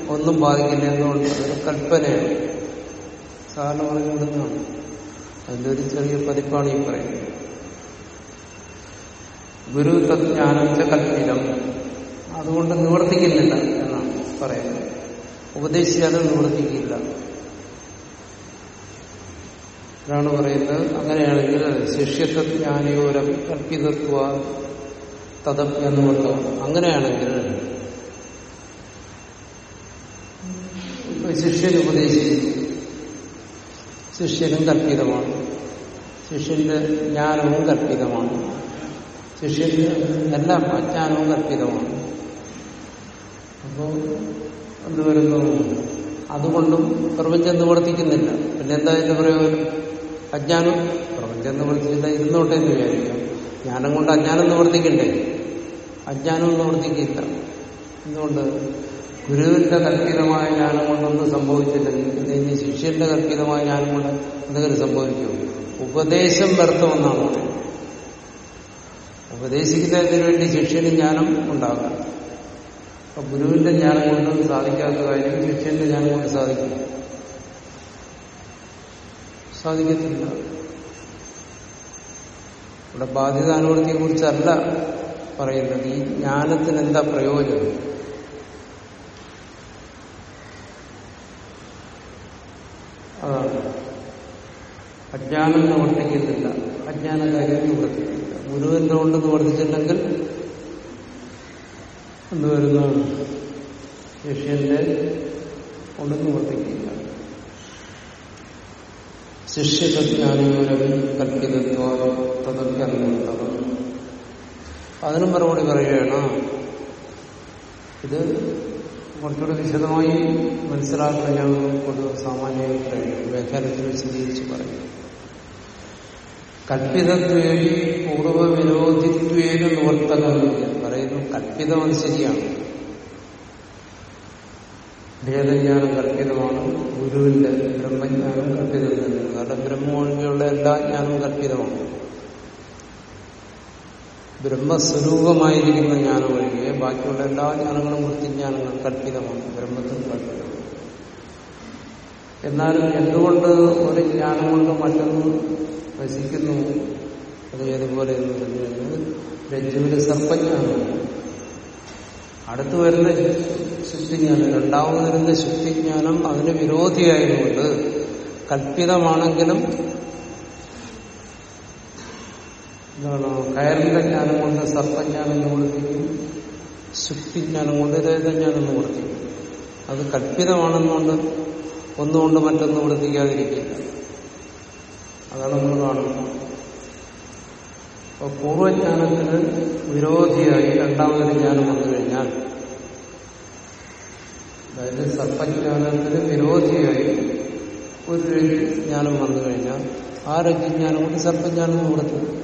ഒന്നും ബാധിക്കില്ല എന്നുകൊണ്ട് ഒരു കൽപ്പനയാണ്. പറഞ്ഞുകൊടുക്കുന്നതാണ് അതിന്റെ ഒരു ചെറിയ പതിപ്പാണ് ഈ പറയുന്നത്. ഗുരു തജ്ഞാനച്ച കൽപ്പിതം. അതുകൊണ്ട് നിവർത്തിക്കുന്നില്ല എന്നാണ് പറയുന്നത്. ഉപദേശിച്ചാൽ നിവർത്തിക്കില്ല. ഇതാണ് പറയുന്നത്. അങ്ങനെയാണെങ്കിൽ ശിഷ്യത്വജ്ഞാനിയോര കൽപ്പിതത്വ തതം എന്നുകൊണ്ട് അങ്ങനെയാണെങ്കിൽ ശിഷ്യൻ ശിഷ്യനും കൽപ്പിതമാണ്. ശിഷ്യന്റെ ജ്ഞാനവും കൽപ്പിതമാണ്. ശിഷ്യന്റെ എല്ലാം അജ്ഞാനവും കൽപ്പിതമാണ്. അപ്പോ എന്തുവരുന്നു അതുകൊണ്ടും പ്രപഞ്ചം നിവർത്തിക്കുന്നില്ല പിന്നെ എന്താ ഇതിന്റെ പ്രയോജനം? അജ്ഞാനം? പ്രപഞ്ചം നിവർത്തിച്ചില്ല ഇരുന്നോട്ടെ എന്ന് വിചാരിക്കാം. ജ്ഞാനം കൊണ്ട് അജ്ഞാനം നിവർത്തിക്കണ്ടേ അജ്ഞാനവും നിവർത്തിക്കില്ല എന്തുകൊണ്ട്? ഗുരുവിന്റെ കൽപ്പിതമായ ജ്ഞാനം കൊണ്ടൊന്നും സംഭവിച്ചില്ലെങ്കിൽ ഇനി ശിഷ്യന്റെ കൽപ്പിതമായ ജ്ഞാനം കൊണ്ട് എന്തെങ്കിലും സംഭവിക്കുമോ? ഉപദേശം വ്യർത്ഥമെന്നാണ് പറയുന്നത് ഉപദേശിക്കുന്നതിന് വേണ്ടി ശിഷ്യന് ജ്ഞാനം ഉണ്ടാകാം അപ്പൊ ഗുരുവിന്റെ ജ്ഞാനം കൊണ്ട് സാധിക്കാത്ത കാര്യം ശിഷ്യന്റെ ജ്ഞാനം കൊണ്ട് സാധിക്കും സാധിക്കത്തില്ല. ഇവിടെ ബാധ്യതാനുവൃത്തിയെ കുറിച്ചല്ല പറയുന്നത്. ഈ ജ്ഞാനത്തിന് എന്താ പ്രയോജനം? അതാണ്. അജ്ഞാനം നിവർത്തിക്കുന്നില്ല അജ്ഞാന കാര്യം നിവർത്തിക്കില്ല ഗുരുവിന്റെ കൊണ്ട് പ്രവർത്തിച്ചിട്ടുണ്ടെങ്കിൽ എന്ത് വരുന്നു ശിഷ്യന്റെ കൊണ്ട് നിവർത്തിക്കില്ല ശിഷ്യതജ്ഞാനിയോരവി കൽപ്പിതത്വ തതൊക്കെ അനുഭവം അതിനും മറുപടി പറയുകയാണ്. ഇത് കുറച്ചുകൂടെ വിശദമായി മനസ്സിലാക്കാൻ ഞാൻ പൊതുവെ സാമാന്യ വ്യാഖ്യാനത്തിൽ വിശദീകരിച്ച് പറയും. കൽപ്പിതത്വേരി പൂർവവിരോധിത്വേന നിവർത്തകമില്ല പറയുന്നു കൽപ്പിതം ശരിയാണ്. ഭേദജ്ഞാനം കൽപ്പിതമാണ് ഗുരുവിന്റെ ബ്രഹ്മജ്ഞാനം കൽപ്പിതം തന്നെ കാരണം ബ്രഹ്മമൊഴികെയുള്ള എല്ലാ ജ്ഞാനവും കൽപ്പിതമാണ് ബ്രഹ്മസ്വരൂപമായിരിക്കുന്ന ജ്ഞാനം ഒഴികെ ബാക്കിയുള്ള എല്ലാ ജ്ഞാനങ്ങളും വൃത്തിജ്ഞാനങ്ങളും കൽപ്പിതമാണ് ബ്രഹ്മത്തിൽ കൽപ്പിതമാണ് എന്നാലും എന്തുകൊണ്ട് ഒരു ജ്ഞാനം കൊണ്ട് മറ്റൊന്ന് നശിക്കുന്നു അത് ഏതുപോലെ എന്ന് പറഞ്ഞു കഴിഞ്ഞാൽ രജ്ജുവിന് സർപ്പജ്ഞാനമാണ് അടുത്തു വരുന്ന ശുദ്ധിജ്ഞാനം രണ്ടാമത് വരുന്ന ശുദ്ധിജ്ഞാനം അതിന് വിരോധിയായതുകൊണ്ട് കൽപ്പിതമാണെങ്കിലും എന്താണ് കയറിന്റെ ജ്ഞാനം കൊണ്ട് സർപ്പജ്ഞാനം കൊടുത്തിരിക്കും ശുദ്ധിജ്ഞാനം കൊണ്ട് രേതജ്ഞാനം കൊടുത്തിരിക്കും. അത് കൽപ്പിതമാണെന്നുകൊണ്ട് ഒന്നുകൊണ്ട് മറ്റൊന്ന് നിവർത്തിക്കാതിരിക്കില്ല അതാണ് നമ്മൾ കാണുന്നത്. അപ്പൊ പൂർവജ്ഞാനത്തിന് വിരോധിയായി രണ്ടാമതൊരു ജ്ഞാനം വന്നു കഴിഞ്ഞാൽ അതായത് സർപ്പജ്ഞാനത്തിന് വിരോധിയായി ഒരു ജ്ഞാനം വന്നു കഴിഞ്ഞാൽ ആ രജ്ഞാനം കൊണ്ട് സർപ്പജ്ഞാനം നിവൃത്തി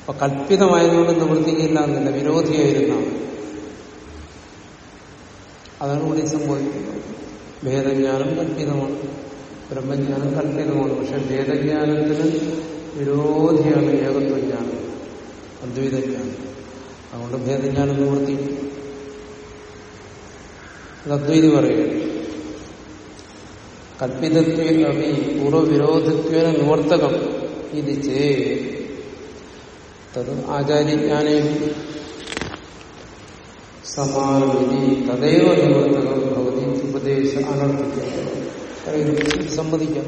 അപ്പൊ കല്പിതമായതുകൊണ്ട് നിവർത്തിക്കില്ല എന്നില്ല വിരോധിയായിരുന്നാണ്. അതാണ് കൂടി സംഭവിക്കുന്നത്. ഭേദജ്ഞാനം കൽപ്പിതമാണ്. ബ്രഹ്മജ്ഞാനം കൽപ്പിതമാണ്. പക്ഷെ ഭേദജ്ഞാനത്തിന് വിരോധിയാണ് ഏകത്വജ്ഞാനം അദ്വൈതജ്ഞാനം. അതുകൊണ്ട് ഭേദജ്ഞാനം നിവർത്തി അത് അദ്വൈതി പറയുന്നു കൽപ്പിതത്വേ അഭി പൂർവവിരോധത്വേന നിവർത്തകം ഇത് ചേ. തത് ആചാര്യജ്ഞാനേ സമാനമിതി തദൈവ നിവർത്തകം. ഉപദേശ അനർത്ഥിക്കാം സമ്മതിക്കാം.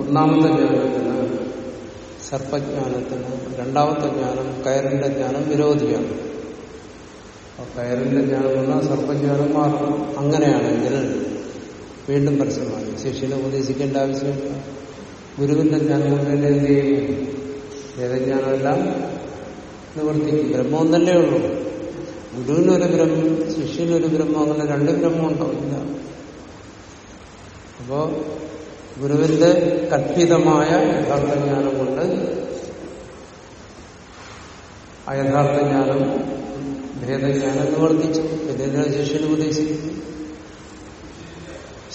ഒന്നാമത്തെ ജ്ഞാനത്തിന് സർപ്പജ്ഞാനത്തിന് രണ്ടാമത്തെ ജ്ഞാനം കയറിന്റെ ജ്ഞാനം വിരോധിയാണ്. അപ്പൊ കയറിന്റെ ജ്ഞാനം വന്നാൽ സർപ്പജ്ഞാനം മാറണം. അങ്ങനെയാണെങ്കിൽ വീണ്ടും പരസ്യമാണ് ശിഷ്യനെ ഉപദേശിക്കേണ്ട ആവശ്യമില്ല. ഗുരുവിന്റെ ജ്ഞാനം കൊണ്ട് തന്നെ എന്ത് ചെയ്യും? വേദജ്ഞാനമെല്ലാം നിവർത്തിക്കും ബ്രഹ്മം തന്നെ ഉള്ളൂ. ഗുരുവിനൊരു ബ്രഹ്മം ശിഷ്യനൊരു ബ്രഹ്മം അങ്ങനെ രണ്ട് ബ്രഹ്മം ഉണ്ടാവില്ല. അപ്പോ ഗുരുവിന്റെ കൽപ്പിതമായ യഥാർത്ഥ ജ്ഞാനം കൊണ്ട് ആ യഥാർത്ഥ ജ്ഞാനം ഭേദജ്ഞാനം നിവർത്തിച്ചു ഭേദ ശിഷ്യന് ഉപദേശിക്കുന്നു.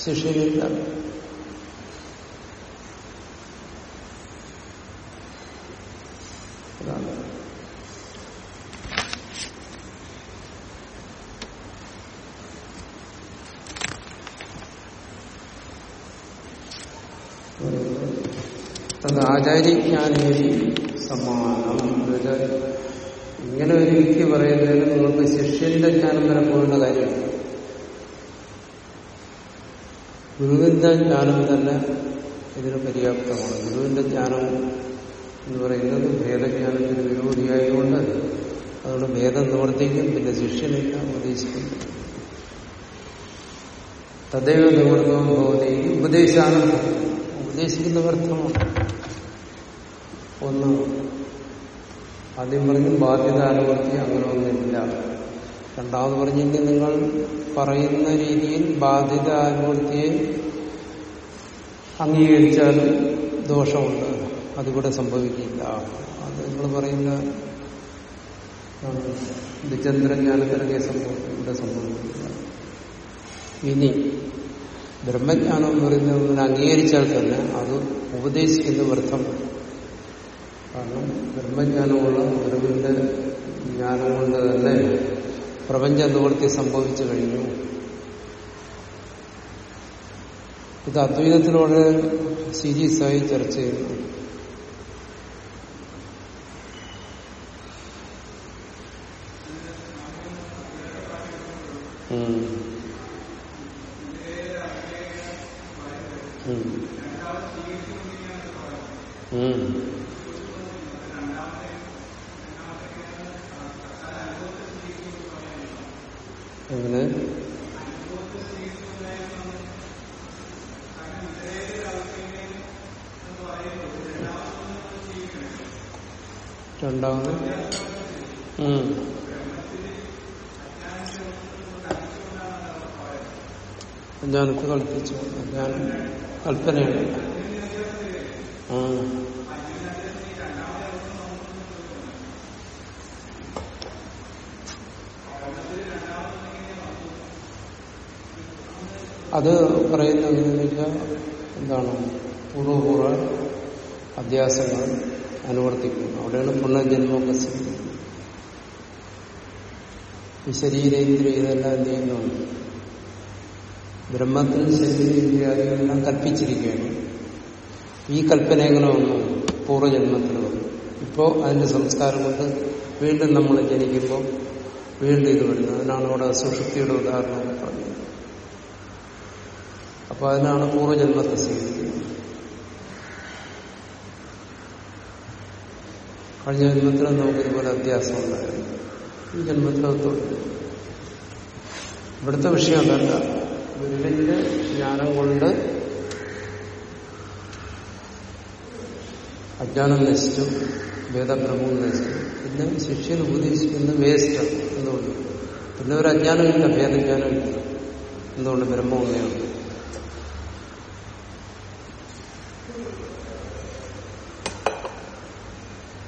ശിഷ്യനില്ല അതാണ് അത് ആചാര്യജ്ഞാനേരി സമാനം എന്നുവെച്ചാൽ ഇങ്ങനെ ഒരു വ്യക്തി പറയുന്നതിന് നിങ്ങൾക്ക് ശിഷ്യന്റെ ജ്ഞാനം വരെ പോകേണ്ട കാര്യമില്ല ഗുരുവിന്റെ ജ്ഞാനം തന്നെ ഇതിന് പര്യാപ്തമാണ്. ഗുരുവിന്റെ ജ്ഞാനം എന്ന് പറയുന്നത് ഭേദജ്ഞാനത്തിന് വിരോധിയായതുകൊണ്ട് അതുകൊണ്ട് ഭേദം നിവർത്തിക്കും പിന്നെ ശിഷ്യനില്ല ഉപദേശിക്കും. തദൈവ നിവർത്തവും ഭവതി. ഉപദേശിക്കുന്ന വർത്തമാണ് ഒന്ന് ആദ്യം പറഞ്ഞു ബാധ്യത അനുവർത്തി അങ്ങനെ ഒന്നുമില്ല. രണ്ടാമത് പറഞ്ഞെങ്കിൽ നിങ്ങൾ പറയുന്ന രീതിയിൽ ബാധ്യത അനുവർത്തിയെ അംഗീകരിച്ചാലും ദോഷമുണ്ട്. അതിവിടെ സംഭവിക്കില്ല. അത് നിങ്ങൾ പറയുന്ന ദ്വിചന്ദ്രജ്ഞാനത്തിനൊക്കെ സംഭവിക്കും ഇവിടെ സംഭവിക്കില്ല. ഇനി ബ്രഹ്മജ്ഞാനം എന്ന് പറയുന്നത് അംഗീകരിച്ചാൽ തന്നെ അത് ഉപദേശിക്കുന്ന വ്യർത്ഥം കാരണം ബ്രഹ്മജ്ഞാനമുള്ള ഗുരുവിന്റെ ജ്ഞാനം കൊണ്ട് തന്നെ പ്രപഞ്ച നിവൃത്തി സംഭവിച്ചു കഴിഞ്ഞു. ഇത് അദ്വൈതത്തിൽ വളരെ സീരിയസ് ആയി ചർച്ച ചെയ്യുന്നു. അങ്ങനെ രണ്ടാമത് ഉം. അജ്ഞാനത്ത് കൽപ്പിച്ചു. അജ്ഞാനം കൽപ്പനയാണ്. അത് പറയുന്നത് എങ്ങനെയെന്ന് വെച്ചാൽ എന്താണ്? പൂർവപൂർവ അധ്യാസങ്ങൾ. അനുവർത്തിക്കും അവിടെയാണ് പുനർജന്മമൊക്കെ സ്വീകരിക്കുന്നത് ഈ ശരീരേന്ദ്രിയ ഇതെല്ലാം എന്ത് ചെയ്യുന്നു? ബ്രഹ്മത്തിൽ ശരീരേന്ദ്രിയാദികളെല്ലാം കൽപ്പിച്ചിരിക്കുകയാണ്. ഈ കൽപ്പന എങ്ങനെ വന്നു പൂർവജന്മത്തിൽ വന്നു. അതിന്റെ സംസ്കാരം കൊണ്ട് വീണ്ടും നമ്മൾ ജനിക്കുമ്പോൾ വീണ്ടും ഇത് വരുന്നത് അതിനാണ് ഇവിടെ സുഷുപ്തിയുടെ ഉദാഹരണം പറഞ്ഞത് അപ്പൊ അതിനാണ് പൂർവജന്മത്തെ സ്വീകരിക്കുന്നത്. കഴിഞ്ഞ ജന്മത്തിൽ നമുക്ക് ഇതുപോലെ അത്യാസം ഉണ്ടായിരുന്നു ഈ ജന്മത്തിൽ ഇവിടുത്തെ വിഷയം അതല്ല ഗുരുവിന്റെ ജ്ഞാനം കൊണ്ട് അജ്ഞാനം നശിച്ചു വേദബ്രഹ്മവും നശിച്ചു. പിന്നെ ശിഷ്യൻ ഉപദേശിക്കുന്ന വേസ്റ്റ് എന്തുകൊണ്ട് പിന്നെ ഒരു അജ്ഞാനമില്ല ഭേദജ്ഞാനമില്ല എന്തുകൊണ്ട് ബ്രഹ്മം ഒന്നെയാണ്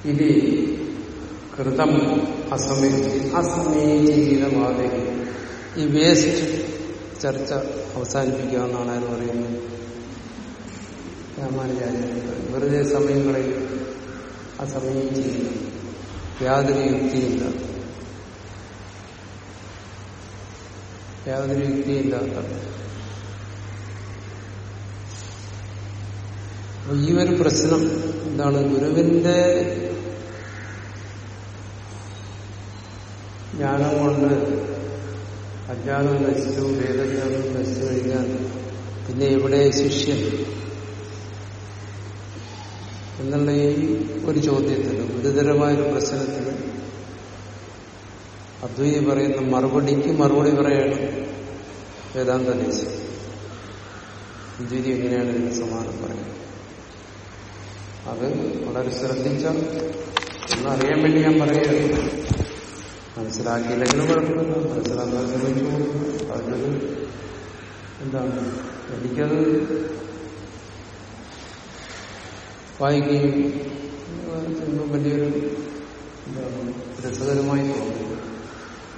ഇത് കൃതം അസമീചി അസമീചീനവാദി ഈ വേസ്റ്റ് ചർച്ച അവസാനിപ്പിക്കുക എന്നാണ് ആര് പറയുന്നത് രാമാനുചാര്യ വെറുതെ സമയങ്ങളിൽ അസമീചീനം യാതൊരു യുക്തിയില്ല. യാതൊരു യുക്തിയില്ലാത്ത ഈ ഒരു പ്രശ്നം എന്താണ്? ഗുരുവിന്റെ ജ്ഞാനം കൊണ്ട് അജ്ഞാനം നശിച്ചു വേദജ്ഞാനം നശിച്ചു കഴിഞ്ഞാൽ പിന്നെ എവിടെ ശിഷ്യൻ എന്നുള്ള ഈ ഒരു ചോദ്യത്തിന് ഗുരുതരമായൊരു പ്രശ്നത്തിന് അദ്വൈതി പറയുന്ന മറുപടിക്ക് മറുപടി പറയണം വേദാന്ത ദേശം അദ്വൈതി എങ്ങനെയാണ് ഇതിന് സമാനം പറയുന്നത്? അത് വളരെ ശ്രദ്ധിച്ച എന്നറിയാൻ വേണ്ടി ഞാൻ പറയുകയാണ്. മനസ്സിലാക്കിയില്ലെങ്കിലും കുഴപ്പമില്ല. മനസ്സിലാക്കാൻ ശ്രമിച്ചു അതിനത് എന്താണ്? എനിക്കത് വായിക്കുകയും ചെയ്യുമ്പോൾ വലിയൊരു എന്താണ്? രസകരമായി തോന്നുന്നു.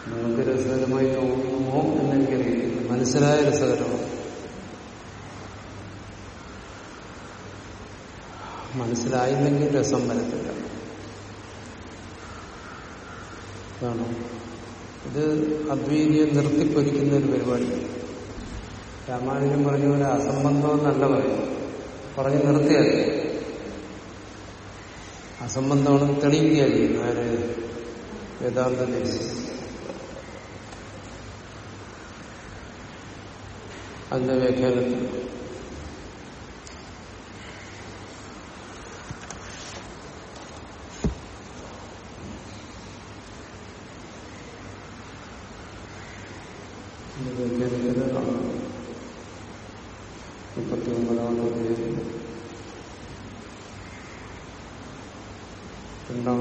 നിങ്ങൾക്ക് രസകരമായി തോന്നുമോ എന്നെനിക്കറിയില്ല മനസ്സിലായ രസകരമാണ്. മനസ്സിലായില്ലെങ്കിൽ രസം വരത്തില്ല. ഇത് അദ്വൈതിയെ നിർത്തിപ്പൊരിക്കുന്ന ഒരു പരിപാടി. രാമാനുജൻ പറഞ്ഞ പോലെ അസംബന്ധം നല്ല പറയും. പറഞ്ഞ് നിർത്തിയാൽ അസംബന്ധമാണ് തെളിയിക്കുക ചെയ്യുന്നത്. ആര്? വേദാന്ത അതിന്റെ വ്യാഖ്യാനത്തിൽ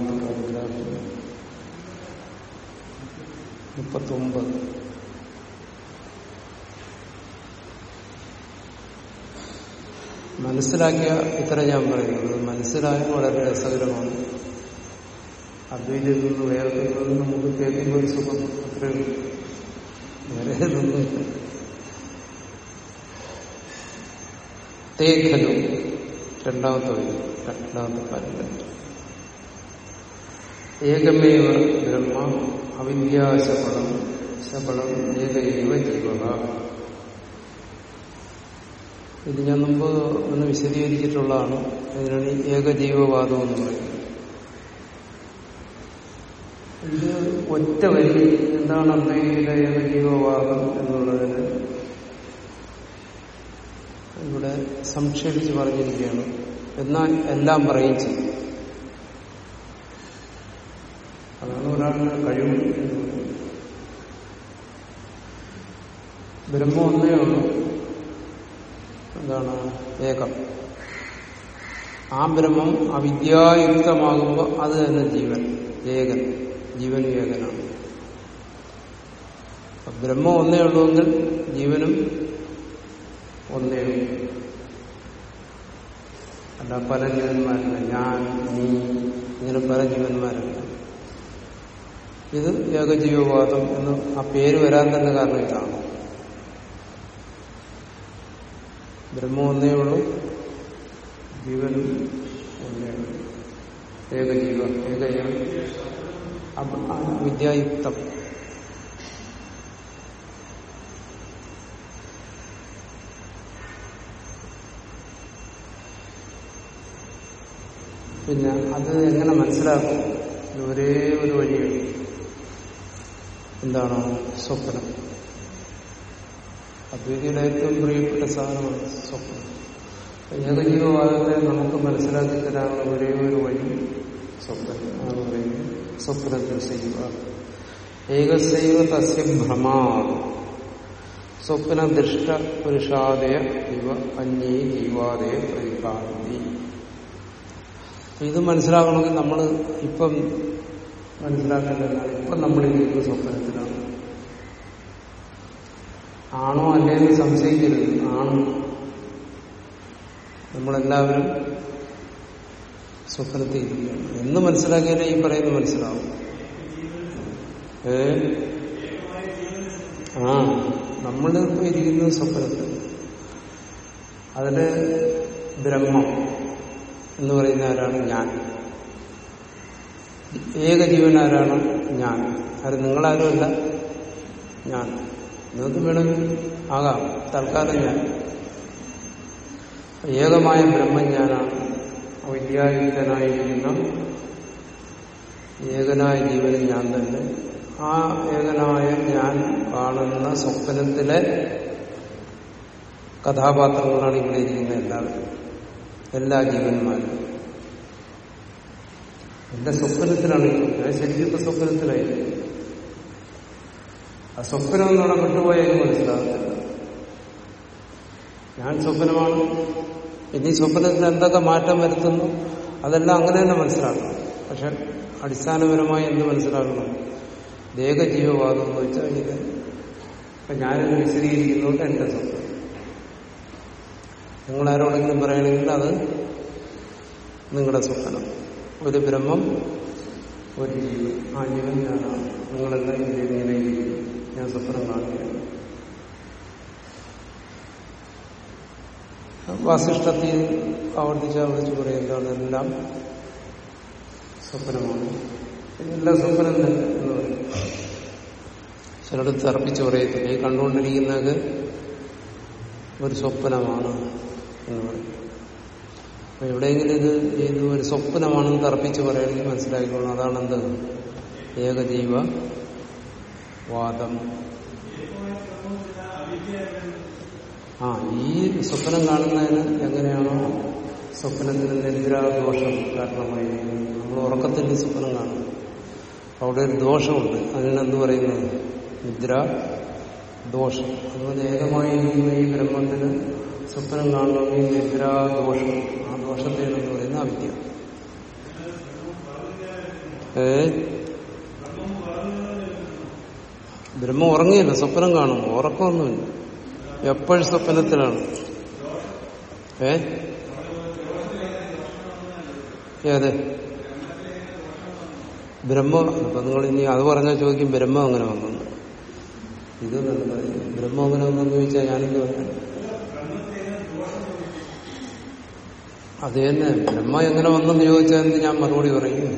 രണ്ടാമത്തെ പാരഗ്രാഫ് മുപ്പത്തൊമ്പത്. മനസ്സിലാക്കിയ ഇത്ര ഞാൻ പറയുന്നത് മനസ്സിലായത് വളരെ രസകരമാണ്. അദ്വൈതത്തിൽ നിന്ന് വേർക്കുന്നത് നമുക്ക് കേൾക്കുമ്പോൾ ഒരു സുഖം അത്രയും വേറെ ഇതൊന്നുമില്ല തേഖലു രണ്ടാമത്തെ വരി. രണ്ടാമത്തെ പാരഗ്രാഫ്. ഏകമേവ ബ്രഹ്മ അവിദ്യാശപടം ശപടം ഏകൈവ ജീവ ഇത് ഞാൻ മുമ്പ് ഒന്ന് വിശദീകരിച്ചിട്ടുള്ളതാണ്. അതിനാണ് ഈ ഏകജീവവാദം എന്ന് പറയുന്നത്. ഇത് ഒറ്റ വരി എന്താണ് അദ്വൈതിയുടെ ഏകജീവവാദം എന്നുള്ളതിന് ഇവിടെ സംക്ഷേപിച്ച് പറഞ്ഞിരിക്കുകയാണ്. എന്നാൽ എല്ലാം പറയും ചെയ്യും അതാണ് ഒരാളുടെ കഴിവ്. ബ്രഹ്മം ഒന്നേ ഉള്ളൂ. എന്താണ്? ഏകം. ആ ബ്രഹ്മം അവിദ്യായുക്തമാകുമ്പോൾ അത് തന്നെ ജീവൻ. ഏകൻ. ജീവൻ ഏകനാണ്. ബ്രഹ്മം ഒന്നേ ഉള്ളുവെങ്കിൽ ജീവനും ഒന്നേ ഉള്ളൂ. അല്ല പല ജീവന്മാരില്ല ഞാൻ നീ ഇങ്ങനെ പല ജീവന്മാരില്ല ഇത് ഏകജീവവാദം എന്ന് ആ പേര് വരാൻ തന്നെ കാരണം ഇതാണ്. ബ്രഹ്മം ഒന്നേ ഉള്ളൂ ജീവനും ഏകജീവ ഏകജീവൻ വിദ്യായുക്തം. പിന്നെ അത് എങ്ങനെ മനസ്സിലാക്കും? ഒരേ ഒരു വഴിയുണ്ട് എന്താണ് സ്വപ്നം? അദ്വൈതിയുടെ ഏറ്റവും പ്രിയപ്പെട്ട സാധനമാണ് സ്വപ്നം. ഏകജീവവാദത്തെ നമുക്ക് മനസ്സിലാക്കി തരാനുള്ള ഒരേ ഒരു വഴി സ്വപ്നം എന്ന് പറയുന്നത് സ്വപ്നത്തിൽ ചെയ്യുക. ഏകസൈവ തസ്യ ഭ്രമാ സ്വപ്നദൃഷ്ട പുരുഷാദയ ഇവ അന്യേ ജീവാദയ പ്രതിപാദി. ഇത് മനസ്സിലാകണമെങ്കിൽ നമ്മൾ ഇപ്പം മനസ്സിലാക്കേണ്ടതാണ് നമ്മൾ നമ്മളിരിക്കുന്ന സ്വപ്നത്തിലാണ്. ആണോ അല്ലേന്ന് സംശയിക്കരുത്. ആണോ. നമ്മളെല്ലാവരും സ്വപ്നത്തിൽ ഇരിക്കുകയാണ്. എന്ന് മനസ്സിലാക്കിയാലേ ഈ പറയുന്നത് മനസ്സിലാവും. ഏ? ആ നമ്മൾ ഇരിക്കുന്നത് സ്വപ്നത്തിൽ. അതിന് ബ്രഹ്മം എന്ന് പറയുന്ന ആരാണ്? ഞാൻ. ഏകജീവനാരാണ് ഞാൻ. അത് നിങ്ങളാരുമല്ല ഞാൻ. നിങ്ങൾക്ക് വേണമെങ്കിൽ ആകാം തൽക്കാലം ഞാൻ. ഏകമായ ബ്രഹ്മം ഞാനാണ്. വിദ്യായുക്തനായിരിക്കുന്ന ഏകനായ ജീവനും ഞാൻ തന്നെ. ആ ഏകനായ ഞാൻ കാണുന്ന സ്വപ്നത്തിലെ കഥാപാത്രങ്ങളാണ് ഇവിടെ ഇരിക്കുന്ന എല്ലാവരും. എല്ലാ ജീവന്മാരും. എന്റെ സ്വപ്നത്തിലാണ് ഞാൻ ശരിക്കും ഇപ്പൊ സ്വപ്നത്തിലായി. ആ സ്വപ്നം എന്നുള്ള വിട്ടുപോയെന്ന് മനസ്സിലാകത്തില്ല ഞാൻ സ്വപ്നമാണ്. ഇനി സ്വപ്നത്തിൽ എന്തൊക്കെ മാറ്റം വരുത്തുന്നു? അതെല്ലാം അങ്ങനെ തന്നെ മനസ്സിലാക്കണം. പക്ഷെ അടിസ്ഥാനപരമായി എന്ത് മനസ്സിലാക്കണം? ദേഹജീവവാദം എന്ന് വെച്ചാൽ ഇത്. ഇപ്പൊ ഞാനിത് വിശദീകരിക്കുന്നതുകൊണ്ട് എന്റെ സ്വപ്നം. നിങ്ങളാരോടെങ്കിലും പറയണമെങ്കിൽ അത് നിങ്ങളുടെ സ്വപ്നം. ഒരു ബ്രഹ്മം ഒരു ജീവൻ. ആ ജീവൻ ഞാനാണ് നിങ്ങളെല്ലാം ഇത് ഇങ്ങനെ ഞാൻ സ്വപ്നം കാണുകയാണ്. വാസിഷ്ടത്തിൽ ആവർത്തിച്ച് ആവർത്തിച്ച് പറയും എന്താണ് എല്ലാം സ്വപ്നമാണ്. ഇതെല്ലാം സ്വപ്നം തന്നെ എന്ന് പറയും. ചിലടത്ത് അർപ്പിച്ച് പറയത്തില്ല. ഈ കണ്ടുകൊണ്ടിരിക്കുന്നത് ഒരു സ്വപ്നമാണ് എന്ന് പറയും. എവിടെയെങ്കിലും ഇത് ഇത് ഒരു സ്വപ്നമാണെന്ന് തർപ്പിച്ച് പറയുകയാണെങ്കിൽ മനസ്സിലാക്കിക്കോളണം അതാണെന്ത്? ഏകജീവ വാദം. ആ ഈ സ്വപ്നം കാണുന്നതിന് എങ്ങനെയാണോ സ്വപ്നത്തിന് നിദ്രാദോഷം കാരണമായിരിക്കുന്നത്. നമ്മൾ ഉറക്കത്തിന്റെ സ്വപ്നം കാണും അവിടെ ഒരു ദോഷമുണ്ട്. അതിനെന്ത് പറയുന്നത്? നിദ്ര ദോഷം അതുപോലെ ഏകമായിരിക്കുന്ന ഈ ബ്രഹ്മത്തിന് സ്വപ്നം കാണണമെങ്കിൽ നിദ്രാദോഷം ആ ദോഷത്തെ എന്ന് പറയുന്ന അവിദ്യ ഏ ബ്രഹ്മം ഉറങ്ങിയില്ല സ്വപ്നം കാണും. ഉറക്കമൊന്നുമില്ല. എപ്പോഴും സ്വപ്നത്തിലാണ്. ഏ? ഏത്? ബ്രഹ്മ അപ്പൊ നിങ്ങൾ ഇനി അത് പറഞ്ഞാൽ ചോദിക്കും ബ്രഹ്മം അങ്ങനെ വന്നു ഇത് ബ്രഹ്മം അങ്ങനെ വന്നെന്ന് ചോദിച്ചാൽ ഞാനിത് പറയാം അത് തന്നെ. ബ്രഹ്മ എങ്ങനെ വന്നെന്ന് ചോദിച്ചാൽ എന്ത് ഞാൻ മറുപടി പറയും?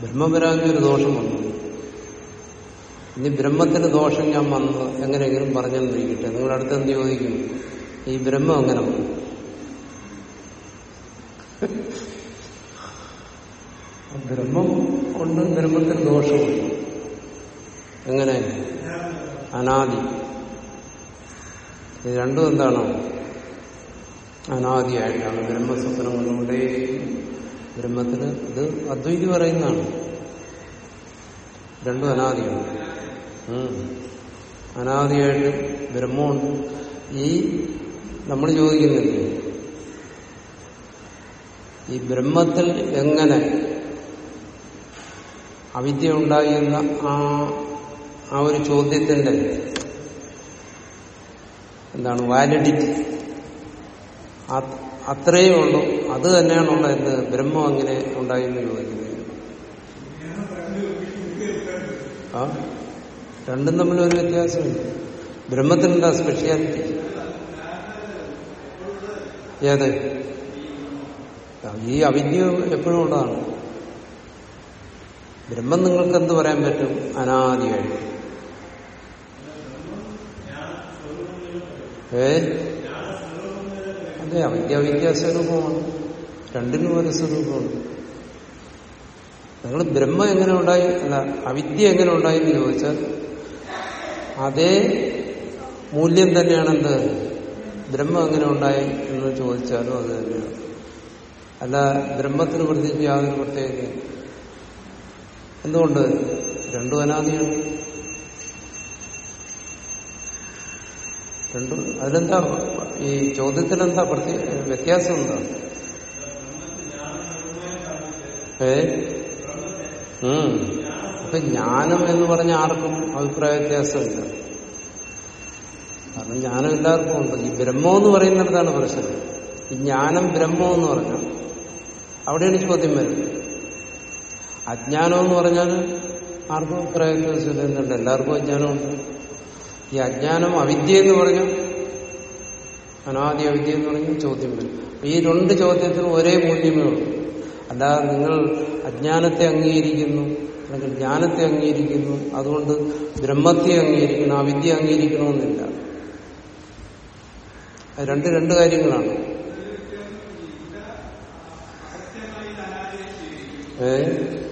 ബ്രഹ്മം ഒരു ദോഷം വന്നു. ഇനി ബ്രഹ്മത്തിന് ദോഷം ഞാൻ വന്ന് എങ്ങനെയെങ്കിലും പറഞ്ഞെന്നിരിക്കട്ടെ നിങ്ങളുടെ അടുത്ത് എന്ത് ചോദിക്കും? ഈ ബ്രഹ്മം എങ്ങനെ വന്നു. ബ്രഹ്മം കൊണ്ട് ബ്രഹ്മത്തിന് ദോഷമുണ്ട് എങ്ങനെ? അനാദി. ഇത് രണ്ടും എന്താണ്? അനാദിയായിട്ടാണ്. ബ്രഹ്മസ്വപ്നം കൊണ്ടുകൊണ്ടേ ബ്രഹ്മത്തിന് ഇത് അദ്വൈതി പറയുന്നതാണ്. രണ്ടും അനാദിയാണ്. അനാദിയായിട്ട് ബ്രഹ്മമുണ്ട്. ഈ നമ്മൾ ചോദിക്കുന്നില്ലേ? ഈ ബ്രഹ്മത്തിൽ എങ്ങനെ അവിദ്യ ഉണ്ടായിരുന്ന ആ ആ ഒരു ചോദ്യത്തിന്റെ എന്താണ്? വാലിഡിറ്റി അത്രയേ ഉള്ളൂ. അത് തന്നെയാണുള്ള എന്ത് ബ്രഹ്മം അങ്ങനെ ഉണ്ടായിരുന്നു ചോദിക്കുന്നത് ആ? രണ്ടും തമ്മിൽ ഒരു വ്യത്യാസമുണ്ട്. ബ്രഹ്മത്തിനെന്താ സ്പെഷ്യാലിറ്റി ഏത്? ഈ അവിദ്യ എപ്പോഴും ഉള്ളതാണ്. ബ്രഹ്മം നിങ്ങൾക്ക് എന്ത് പറയാൻ പറ്റും? അനാദിയായിട്ട്. ഏ? അതെ അവിദ്യ വിദ്യാസ്വരൂപമാണ് രണ്ടിനും ഒരു സ്വരൂപമുണ്ട്. നിങ്ങൾ ബ്രഹ്മം എങ്ങനെ ഉണ്ടായി? അല്ല അവിദ്യ എങ്ങനെ ഉണ്ടായി എന്ന് ചോദിച്ചാൽ അതേ മൂല്യം തന്നെയാണെന്ത്? ബ്രഹ്മം എങ്ങനെ ഉണ്ടായി എന്ന് ചോദിച്ചാലും അത് തന്നെയാണ്. അല്ല ബ്രഹ്മത്തിന് പ്രത്യേകിച്ച് യാതൊരു പ്രത്യേകിച്ച് എന്തുകൊണ്ട്? രണ്ടും അനാദിയാണ്. രണ്ടും അതിലെന്താ ഈ ചോദ്യത്തിലെന്താ പ്രത്യേക വ്യത്യാസം എന്താ ഏ അപ്പൊ ജ്ഞാനം എന്ന് പറഞ്ഞ ആർക്കും അഭിപ്രായ വ്യത്യാസമില്ല. കാരണം ജ്ഞാനം എല്ലാവർക്കും ഉണ്ട്. ഈ ബ്രഹ്മം എന്ന് പറയുന്നിടത്താണ് പ്രശ്നം. ഈ ജ്ഞാനം ബ്രഹ്മം എന്ന് പറഞ്ഞാൽ അവിടെയാണ് ചോദ്യം വരുന്നത്. അജ്ഞാനം എന്ന് പറഞ്ഞാൽ ആർക്കും അഭിപ്രായ വ്യത്യാസമില്ല. എല്ലാവർക്കും അജ്ഞാനമുണ്ട്. ഈ അജ്ഞാനം അവിദ്യ എന്ന് പറഞ്ഞു അനാദി അവിദ്യ എന്ന് പറഞ്ഞു ചോദ്യം വരും. ഈ രണ്ട് ചോദ്യത്തിനും ഒരേ മൂല്യമേ ഉള്ളൂ. അല്ലാതെ നിങ്ങൾ അജ്ഞാനത്തെ അംഗീകരിക്കുന്നു അല്ലെങ്കിൽ ജ്ഞാനത്തെ അംഗീകരിക്കുന്നു അതുകൊണ്ട് ബ്രഹ്മത്തെ അംഗീകരിക്കണം അവിദ്യ അംഗീകരിക്കണമെന്നില്ല. രണ്ട് രണ്ട് കാര്യങ്ങളാണ്. ഏ?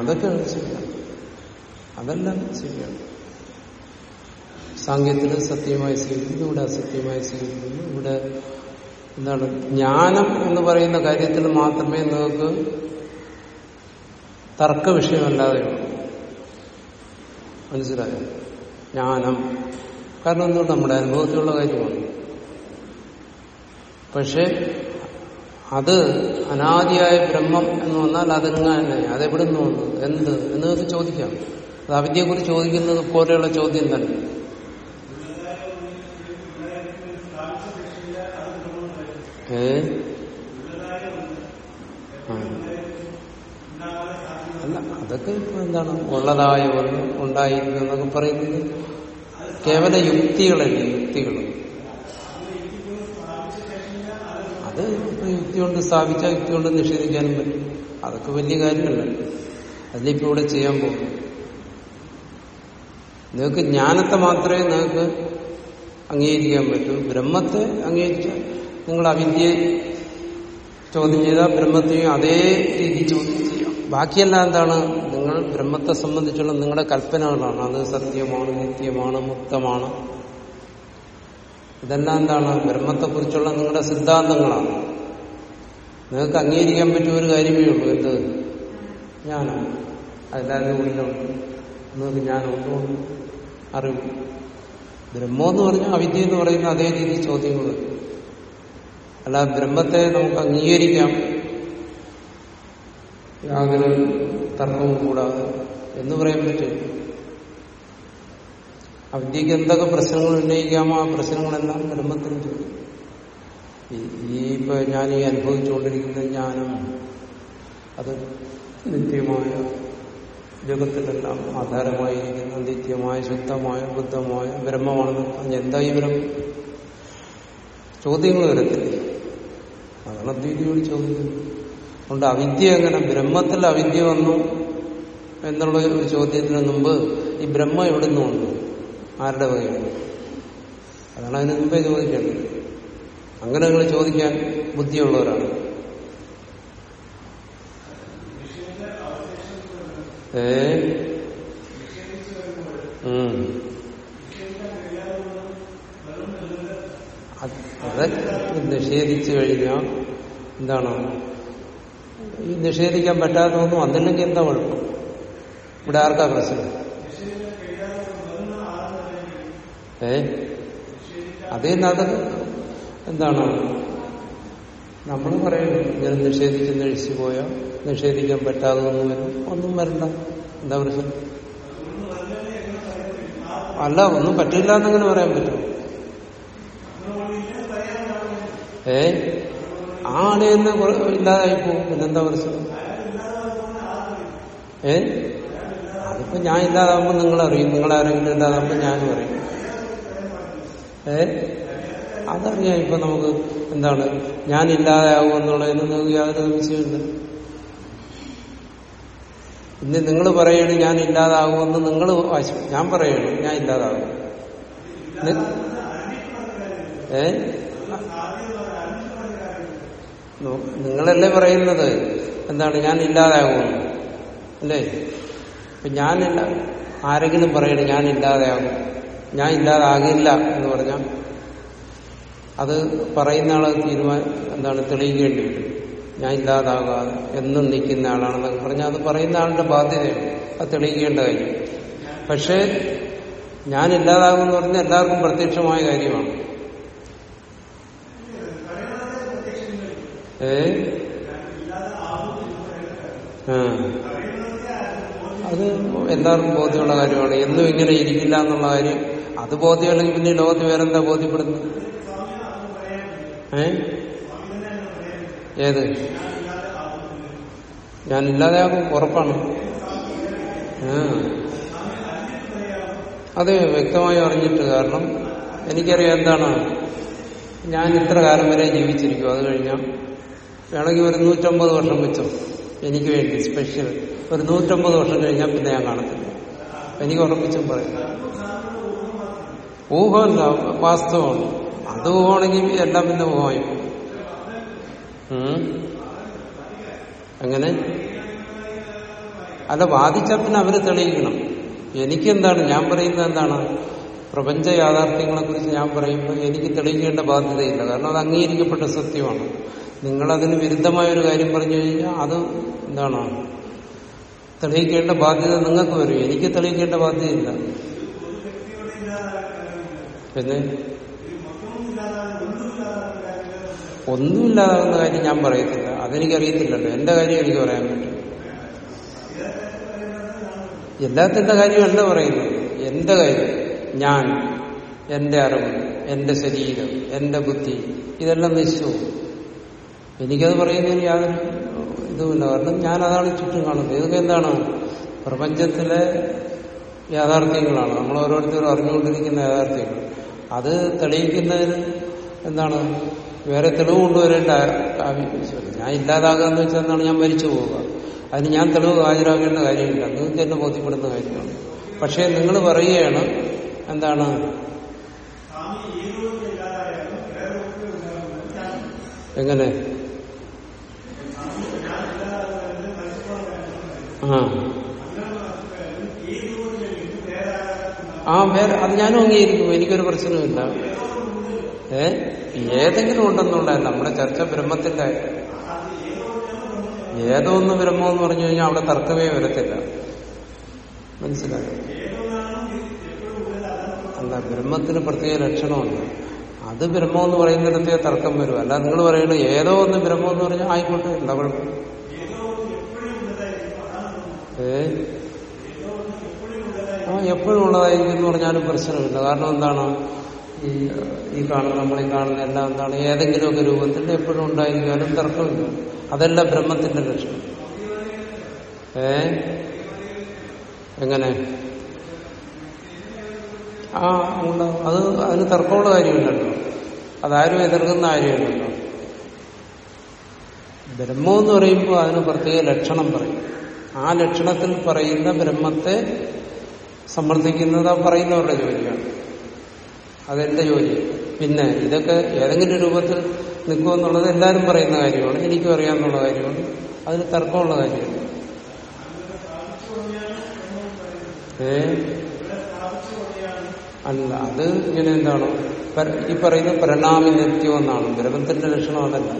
അതൊക്കെ ശരിയാണ് അതെല്ലാം ശരിയാണ് സാങ്കേതിക സത്യമായി സ്വീകരിക്കുന്നു ഇവിടെ അസത്യമായി സ്വീകരിക്കുന്നു. ഇവിടെ എന്താണ് ജ്ഞാനം എന്ന് പറയുന്ന കാര്യത്തിൽ മാത്രമേ നിങ്ങൾക്ക് തർക്ക വിഷയമല്ലാതെയുള്ളൂ മനസ്സിലായോ? ജ്ഞാനം. കാരണം എന്തുകൊണ്ട്? നമ്മുടെ അനുഭവത്തിലുള്ള കാര്യമാണ്. പക്ഷെ അത് അനാദിയായ ബ്രഹ്മം എന്ന് വന്നാൽ അതെങ്ങനെ അതെവിടെ നിന്ന് വന്നു? എന്ത്? എന്നൊക്കെ ചോദിക്കാം. അത് അവിദ്യയെക്കുറിച്ച് ചോദിക്കുന്നത് പോലെയുള്ള ചോദ്യം തന്നെ. ഏ? അല്ല അതൊക്കെ ഇപ്പൊ എന്താണ്? ഉള്ളതായ ഒന്ന് ഉണ്ടായിരുന്നു എന്നൊക്കെ പറയുന്നത്. കേവല യുക്തികളല്ലേ യുക്തികൾ അത് യുക്തി കൊണ്ട് സ്ഥാപിച്ച യുക്തി കൊണ്ട് നിഷേധിക്കാനും പറ്റും. അതൊക്കെ വലിയ കാര്യമല്ല അതിലിപ്പോ ഇവിടെ ചെയ്യാൻ പോകും നിങ്ങൾക്ക് ജ്ഞാനത്തെ മാത്രമേ നിങ്ങൾക്ക് അംഗീകരിക്കാൻ പറ്റൂ. ബ്രഹ്മത്തെ അംഗീകരിച്ചാൽ നിങ്ങൾ അവിദ്യയെ ചോദ്യം ചെയ്താൽ ബ്രഹ്മത്തെയും അതേ രീതി ചോദ്യം ചെയ്യാം. ബാക്കിയെല്ലാം എന്താണ്? നിങ്ങൾ ബ്രഹ്മത്തെ സംബന്ധിച്ചുള്ള നിങ്ങളുടെ കൽപ്പനകളാണ്. അത് സത്യമാണ് നിത്യമാണ് മുക്തമാണ്. ഇതെല്ലാം എന്താണ് ബ്രഹ്മത്തെക്കുറിച്ചുള്ള നിങ്ങളുടെ സിദ്ധാന്തങ്ങളാണ്. നിങ്ങൾക്ക് അംഗീകരിക്കാൻ പറ്റിയ ഒരു കാര്യമേ ഉള്ളൂ. എന്ത്? ജ്ഞാനം. അതെല്ലാവരുടെ ഉള്ളിലുണ്ട് നിങ്ങൾക്ക് ജ്ഞാനമുണ്ടോ? അറിവ്. ബ്രഹ്മം എന്ന് പറഞ്ഞാൽ അവിദ്യ എന്ന് പറയുന്ന അതേ രീതി ചോദ്യങ്ങൾ. അല്ല ബ്രഹ്മത്തെ നമുക്ക് അംഗീകരിക്കാം. യാതൊരു തർക്കവും കൂടാതെ. എന്ന് പറയാൻ പറ്റില്ല അവിദ്യക്ക് എന്തൊക്കെ പ്രശ്നങ്ങൾ ഉന്നയിക്കാമോ ആ പ്രശ്നങ്ങളെല്ലാം ബ്രഹ്മത്തിന് ചോദിക്കും. ഈ- ഇപ്പൊ ഞാൻ ഈ അനുഭവിച്ചുകൊണ്ടിരിക്കുന്ന ജ്ഞാനം അത് നിത്യമായ ജഗത്തിലെല്ലാം ആധാരമായിരിക്കുന്ന നിത്യമായ ശുദ്ധമായ ബുദ്ധമായ ബ്രഹ്മമാണെന്ന് എന്താ ഈ ബ്രഹ്മം? ചോദ്യങ്ങൾ വരത്തില്ല. അതാണ് അദ്വൈതിയോട് ചോദിക്കുന്നത്. അതുകൊണ്ട് അവിദ്യ എങ്ങനെ? ബ്രഹ്മത്തിൽ അവിദ്യ വന്നു എന്നുള്ള ഒരു ചോദ്യത്തിന് മുമ്പ് ഈ ബ്രഹ്മ എവിടെ നിന്ന് വന്നു? ആരുടെ വകയാണ്? അതാണ് അതിന് മുമ്പേ ചോദിക്കേണ്ടത് അങ്ങനെ നിങ്ങൾ ചോദിക്കാൻ ബുദ്ധിയുള്ളവരാണ്. ഏ? അത് നിഷേധിച്ചു കഴിഞ്ഞാൽ എന്താണ്? ഈ നിഷേധിക്കാൻ പറ്റാത്തതൊന്നും വന്നില്ലെങ്കിൽ എന്താ കുഴപ്പം? ഇവിടെ ആർക്കാ പ്രശ്നം? ഏ? അതേ അത് എന്താണ്? നമ്മൾ പറയുന്നു ഇങ്ങനെ നിഷേധിച്ച് നഴിച്ചു പോയാൽ നിഷേധിക്കാൻ പറ്റാതെ ഒന്നും വരും ഒന്നും വരണ്ട. എന്താ പ്രശ്നം? അല്ല ഒന്നും പറ്റില്ല എന്നങ്ങനെ പറയാൻ പറ്റും. ഏ? ആ കുറെ- ഇല്ലാതായി പോകും. പിന്നെന്താ പ്രശ്നം? ഏ? അതിപ്പോ ഞാൻ ഇല്ലാതാവുമ്പോ നിങ്ങൾ അറിയും നിങ്ങൾ ആരെങ്കിലും ഇല്ലാതാകുമ്പോ ഞാനും അറിയും. ഏ? അതറിയാം ഇപ്പൊ നമുക്ക് എന്താണ്? ഞാൻ ഇല്ലാതാകും എന്നുള്ളതിന് നിങ്ങൾക്ക് യാതൊരു സംശയമില്ല ഇന്ന് നിങ്ങൾ പറയണ ഞാൻ ഇല്ലാതാകുമെന്ന് നിങ്ങൾ ഞാൻ പറയണു ഞാൻ ഇല്ലാതാകും ഏ? നിങ്ങളല്ലേ പറയുന്നത്? എന്താണ്? ഞാൻ ഇല്ലാതാകുമെന്ന് അല്ലേ? ഞാനില്ല ആരെങ്കിലും പറയണേ ഞാൻ ഇല്ലാതെയാകും ഞാൻ ഇല്ലാതാകില്ല എന്ന് പറഞ്ഞാൽ അത് പറയുന്ന ആളെ തീരുമാനം എന്താണ് തെളിയിക്കേണ്ടി വരും. ഞാൻ ഇല്ലാതാകാതെ എന്നും നിൽക്കുന്ന ആളാണെന്നൊക്കെ പറഞ്ഞാൽ അത് പറയുന്ന ആളുടെ ബാധ്യതയാണ്. അത് തെളിയിക്കേണ്ട കാര്യം. പക്ഷേ ഞാൻ ഇല്ലാതാകും എന്ന് പറഞ്ഞാൽ എല്ലാവർക്കും പ്രത്യക്ഷമായ കാര്യമാണ്. ഏ? അത് എല്ലാവർക്കും ബോധ്യമുള്ള കാര്യമാണ്. എന്നും ഇങ്ങനെ ഇരിക്കില്ല എന്നുള്ള കാര്യം. അത് ബോധ്യമല്ലെങ്കിൽ പിന്നെ ലോകത്ത് വേറെന്താ ബോധ്യപ്പെടുന്നത്? ഏ? ഏത്? ഞാൻ ഇല്ലാതെയാകും ഉറപ്പാണ്. അത് അതെ വ്യക്തമായി അറിഞ്ഞിട്ട് കാരണം എനിക്കറിയാം എന്താണ്. ഞാൻ ഇത്ര കാലം വരെ ജീവിച്ചിരിക്കും അത് കഴിഞ്ഞാൽ വേണമെങ്കിൽ ഒരു നൂറ്റമ്പത് വർഷം വെച്ചോ. എനിക്ക് വേണ്ടി സ്പെഷ്യൽ ഒരു നൂറ്റമ്പത് വർഷം കഴിഞ്ഞാൽ പിന്നെ ഞാൻ കാണത്തില്ല. എനിക്ക് ഉറപ്പിച്ചും പറയും. ഊഹമല്ല വാസ്തവമാണ്. അത് പോവാണെങ്കിൽ എല്ലാം പിന്നെ ഊഹമായി അങ്ങനെ. അല്ല വാദിച്ചാൽ പിന്നെ അവർ തെളിയിക്കണം. എനിക്കെന്താണ്? ഞാൻ പറയുന്നത് എന്താണ്? പ്രപഞ്ച യാഥാർത്ഥ്യങ്ങളെ കുറിച്ച് ഞാൻ പറയുമ്പോൾ എനിക്ക് തെളിയിക്കേണ്ട ബാധ്യതയില്ല. കാരണം അത് അംഗീകരിക്കപ്പെട്ട സത്യമാണ്. നിങ്ങളതിന് വിരുദ്ധമായ ഒരു കാര്യം പറഞ്ഞു കഴിഞ്ഞാൽ അത് എന്താണ്? തെളിയിക്കേണ്ട ബാധ്യത നിങ്ങൾക്ക് വരും. എനിക്ക് തെളിയിക്കേണ്ട ബാധ്യതയില്ല. പിന്നെ? ഒന്നുമില്ലാതാകുന്ന കാര്യം ഞാൻ പറയത്തില്ല. അതെനിക്കറിയത്തില്ലല്ലോ. എന്റെ കാര്യം എനിക്ക് പറയാൻ പറ്റും. എല്ലാത്തിന്റെ കാര്യമല്ല പറയുന്നത്? എന്റെ കാര്യം ഞാൻ എന്റെ അറിവ് എന്റെ ശരീരം എന്റെ ബുദ്ധി ഇതെല്ലാം നശിച്ചു. എനിക്കത് പറയുന്നതിന് യാതൊരു ഇതുമില്ല. കാരണം ഞാൻ അതാണ് ചുറ്റും കാണുന്നത്. ഇതൊക്കെ എന്താണ്? പ്രപഞ്ചത്തിലെ യാഥാർത്ഥ്യങ്ങളാണ്. നമ്മൾ ഓരോരുത്തരും അറിഞ്ഞുകൊണ്ടിരിക്കുന്ന യാഥാർത്ഥ്യങ്ങൾ. അത് തെളിയിക്കുന്നതിന് എന്താണ്? വേറെ തെളിവ് കൊണ്ടുവരേണ്ട ആവശ്യമില്ല ഞാൻ ഇല്ലാതാകാന്ന് വെച്ചാൽ എന്നാണ് ഞാൻ മരിച്ചു പോവുക. അതിന് ഞാൻ തെളിവ് ഹാജരാകേണ്ട കാര്യമില്ല. നിങ്ങൾക്ക് എന്നെ ബോധ്യപ്പെടുന്ന കാര്യമാണ്. പക്ഷേ നിങ്ങൾ പറയുകയാണ് എന്താണ്? എങ്ങനെ? ആ. ആ വേറെ അത് ഞാനും അംഗീകരിക്കും. എനിക്കൊരു പ്രശ്നമില്ല ഏ ഏതെങ്കിലും ഉണ്ടെന്നുണ്ടായ നമ്മുടെ ചർച്ച ബ്രഹ്മത്തിന്റെ ഏതോ ഒന്ന് ബ്രഹ്മം എന്ന് പറഞ്ഞു കഴിഞ്ഞാൽ അവിടെ തർക്കമേ വരത്തില്ല. മനസ്സിലായോ? അല്ല ബ്രഹ്മത്തിന് പ്രത്യേക ലക്ഷണമുണ്ട്. അത് ബ്രഹ്മം എന്ന് പറയുന്നിടത്തേ തർക്കം വരും. അല്ല നിങ്ങൾ പറയുന്നത് ഏതോ ഒന്ന് ബ്രഹ്മം എന്ന് പറഞ്ഞാൽ ആയിക്കോട്ടെ എന്താ കുഴപ്പം? ഏ? ആ എപ്പോഴും ഉള്ളതായിരിക്കും എന്ന് പറഞ്ഞാലും പ്രശ്നമില്ല. കാരണം എന്താണ്? ഈ ഈ കാണുന്ന നമ്മളീ കാണുന്ന എല്ലാം എന്താണ് ഏതെങ്കിലുമൊക്കെ രൂപത്തിൽ എപ്പോഴും ഉണ്ടായിരിക്കാനും തർക്കമില്ല. അതല്ല ബ്രഹ്മത്തിന്റെ ലക്ഷണം ഏ? എങ്ങനെ? ആ ഉണ്ടാവും അത് അതിന് തർക്കമുള്ള കാര്യമില്ലല്ലോ. അതാരും എതിർക്കുന്ന കാര്യമില്ലല്ലോ. ബ്രഹ്മം എന്ന് പറയുമ്പോൾ അതിന് പ്രത്യേക ലക്ഷണം പറയും. ആ ലക്ഷണത്തിൽ പറയുന്ന ബ്രഹ്മത്തെ സമ്മർദ്ദിക്കുന്നതാ പറയുന്നവരുടെ ജോലിയാണ്. അതെന്റെ ജോലി. പിന്നെ ഇതൊക്കെ ഏതെങ്കിലും രൂപത്തിൽ നിൽക്കുമെന്നുള്ളത് എല്ലാവരും പറയുന്ന കാര്യമാണ്. എനിക്കും അറിയാമെന്നുള്ള കാര്യമാണ്. അതിന് തർക്കമുള്ള കാര്യമാണ്. ഏ? അല്ല അത് ഇങ്ങനെ എന്താണ്? ഈ പറയുന്ന പരിണാമി നിത്യം എന്നാണ്. ബ്രഹ്മത്തിന്റെ ലക്ഷണം അതല്ല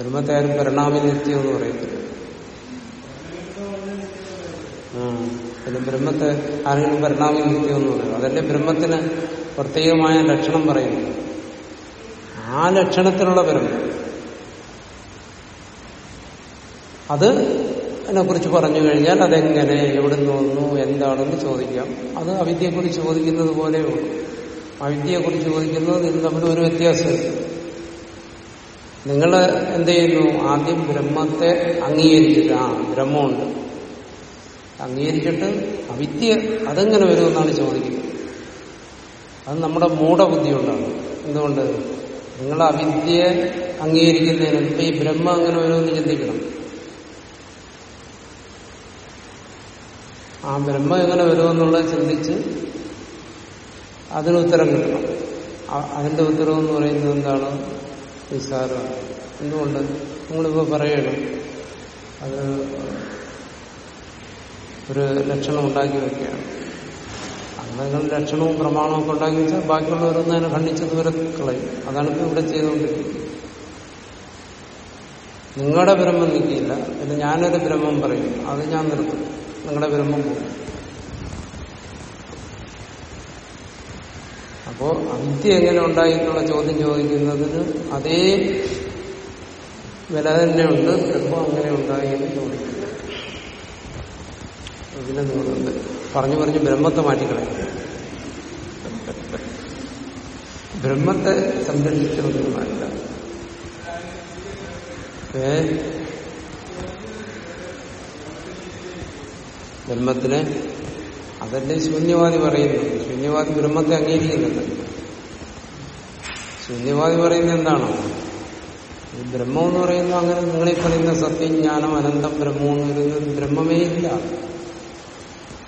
ബ്രഹ്മത്തെ ആരും പരിണാമി നിത്യം എന്ന് പറയത്തില്ല. പിന്നെ ബ്രഹ്മത്തെ ആരെങ്കിലും പരിണാമി നിത്യം എന്ന് പറയും. അതല്ലേ ബ്രഹ്മത്തിന് പ്രത്യേകമായ ലക്ഷണം പറയുന്നു. ആ ലക്ഷണത്തിലുള്ള പരമ അത് അതിനെക്കുറിച്ച് പറഞ്ഞു കഴിഞ്ഞാൽ അതെങ്ങനെ എവിടുന്ന് വന്നു എന്താണെന്ന് ചോദിക്കാം. അത് അവിദ്യയെക്കുറിച്ച് ചോദിക്കുന്നത് പോലെയുള്ളൂ അവിദ്യയെക്കുറിച്ച് ചോദിക്കുന്നത് ഇത് തമ്മിൽ ഒരു വ്യത്യാസമില്ല. നിങ്ങൾ എന്ത് ചെയ്യുന്നു? ആദ്യം ബ്രഹ്മത്തെ അംഗീകരിച്ചിട്ട് ആ ബ്രഹ്മമുണ്ട്. അംഗീകരിച്ചിട്ട് അവിദ്യ അതെങ്ങനെ വരുമെന്നാണ് ചോദിക്കുന്നത്. അത് നമ്മുടെ മൂഢബുദ്ധി കൊണ്ടാണ് എന്തുകൊണ്ട്? നിങ്ങൾ അവിദ്യയെ അംഗീകരിക്കുന്നതിന് ഇപ്പൊ ഈ ബ്രഹ്മ അങ്ങനെ വരുമെന്ന് ചിന്തിക്കണം. ആ ബ്രഹ്മ എങ്ങനെ വരുമെന്നുള്ളത് ചിന്തിച്ച് അതിന് ഉത്തരം കിട്ടണം അതിന്റെ ഉത്തരം എന്ന് പറയുന്നത് എന്താണ്? നിസ്സാരമാണ് എന്തുകൊണ്ട്? നിങ്ങളിപ്പോ പറയണം. അത് ഒരു ലക്ഷണം ഉണ്ടാക്കി വെക്കുകയാണ്. അങ്ങനെ നിങ്ങൾ ലക്ഷണവും പ്രമാണവും ഒക്കെ ഉണ്ടാക്കി വെച്ചാൽ ബാക്കിയുള്ളവരൊന്നും അതിനെ ഖണ്ഡിച്ചത് വരെ കളയും. അതാണ് ഇപ്പൊ ഇവിടെ ചെയ്തുകൊണ്ടിരിക്കുന്നത്. നിങ്ങളുടെ ബ്രഹ്മം നിൽക്കില്ല പിന്നെ ഞാനൊരു ബ്രഹ്മം പറയും. അത് ഞാൻ നിർത്തും. നിങ്ങളുടെ ബ്രഹ്മം പോകും. അപ്പോ അവിദ്യ എങ്ങനെ ഉണ്ടായി എന്നുള്ള ചോദ്യം ചോദിക്കുന്നതിന് അതേ വില തന്നെയുണ്ട്. ബ്രഹ്മം അങ്ങനെ ഉണ്ടായി എന്ന് ചോദിക്കുന്നു. അതിനെ നിങ്ങളുണ്ട്. പറഞ്ഞു പറഞ്ഞ് ബ്രഹ്മത്തെ മാറ്റിക്കളയും. ബ്രഹ്മത്തെ സംരക്ഷിച്ചൊന്നുമല്ല ഏ? ബ്രഹ്മത്തിനെ അതല്ലേ ശൂന്യവാദി പറയുന്നു ശൂന്യവാദി ബ്രഹ്മത്തെ അംഗീകരിക്കുന്നുണ്ട് ശൂന്യവാദി പറയുന്നത് എന്താണോ? ഈ ബ്രഹ്മം എന്ന് പറയുന്നത് അങ്ങനെ നിങ്ങളീ പറയുന്ന സത്യം ജ്ഞാനം അനന്തം ബ്രഹ്മം എന്ന് പറയുന്നത് ബ്രഹ്മമേ ഇല്ല.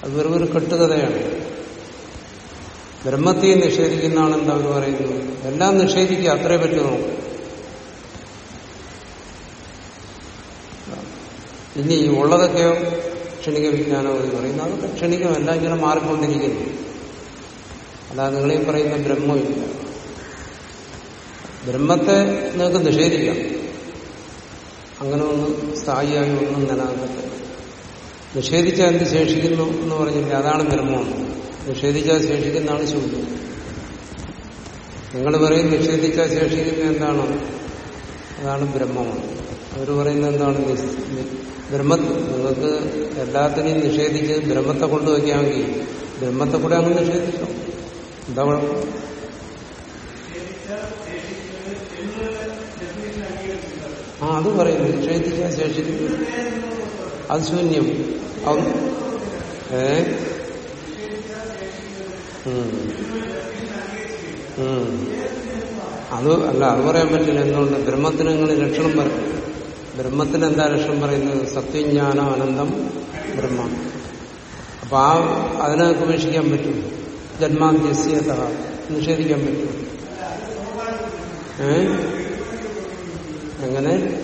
അത് വെറും ഒരു കെട്ടുകഥയാണ്. ബ്രഹ്മത്തെ നിഷേധിക്കുന്നതാണ് എന്താ അവർ പറയുന്നത്? എല്ലാം നിഷേധിക്കുക അത്രേ പറ്റൂ ഇനി ഉള്ളതൊക്കെയോ ക്ഷണിക വിജ്ഞാനോ എന്ന് പറയുന്നത് അതൊക്കെ ക്ഷണികമല്ല ഇങ്ങനെ മാറിക്കൊണ്ടിരിക്കുന്നു. അല്ലാതെ നിങ്ങളീ പറയുന്ന ബ്രഹ്മമില്ല ബ്രഹ്മത്തെ നിങ്ങൾക്ക് നിഷേധിക്കാം. അങ്ങനെ ഒന്നും സ്ഥായിയായി ഒന്നും നിലനിൽക്കത്തില്ല നിഷേധിച്ചാൽ എന്ത് ശേഷിക്കുന്നു എന്ന് പറഞ്ഞില്ല അതാണ് ബ്രഹ്മം നിഷേധിച്ചാൽ ശേഷിക്കുന്നതാണ് ശൂന്യം നിങ്ങൾ പറയും നിഷേധിച്ചാൽ ശേഷിക്കുന്ന എന്താണ്? അതാണ് ബ്രഹ്മമാണ്. അവർ പറയുന്നത് എന്താണ്? നിസ്- നി- ബ്രഹ്മ നിങ്ങൾക്ക് എല്ലാത്തിനെയും നിഷേധിച്ച് ബ്രഹ്മത്തെ കൊണ്ടുവയ്ക്കാമെങ്കിൽ ബ്രഹ്മത്തെ കൂടെ അങ്ങ് നിഷേധിക്കാം എന്താ കുഴപ്പം? ആ അത് പറയുന്നു നിഷേധിച്ചാൽ ശേഷിക്കുന്നു അത് ശൂന്യം ഏ. അത് അല്ല അത് പറയാൻ പറ്റില്ല. എന്തുകൊണ്ട്? ബ്രഹ്മത്തിന് നിങ്ങൾ ലക്ഷണം പറയും ബ്രഹ്മത്തിന് എന്താ ലക്ഷണം പറയുന്നത്? സത്യജ്ഞാനം അനന്തം ബ്രഹ്മ. അപ്പൊ ആ അതിനെ ഉപേക്ഷിക്കാൻ പറ്റും. ജന്മാന്ത്യസ്യത നിഷേധിക്കാൻ പറ്റും. ഏ? എങ്ങനെ?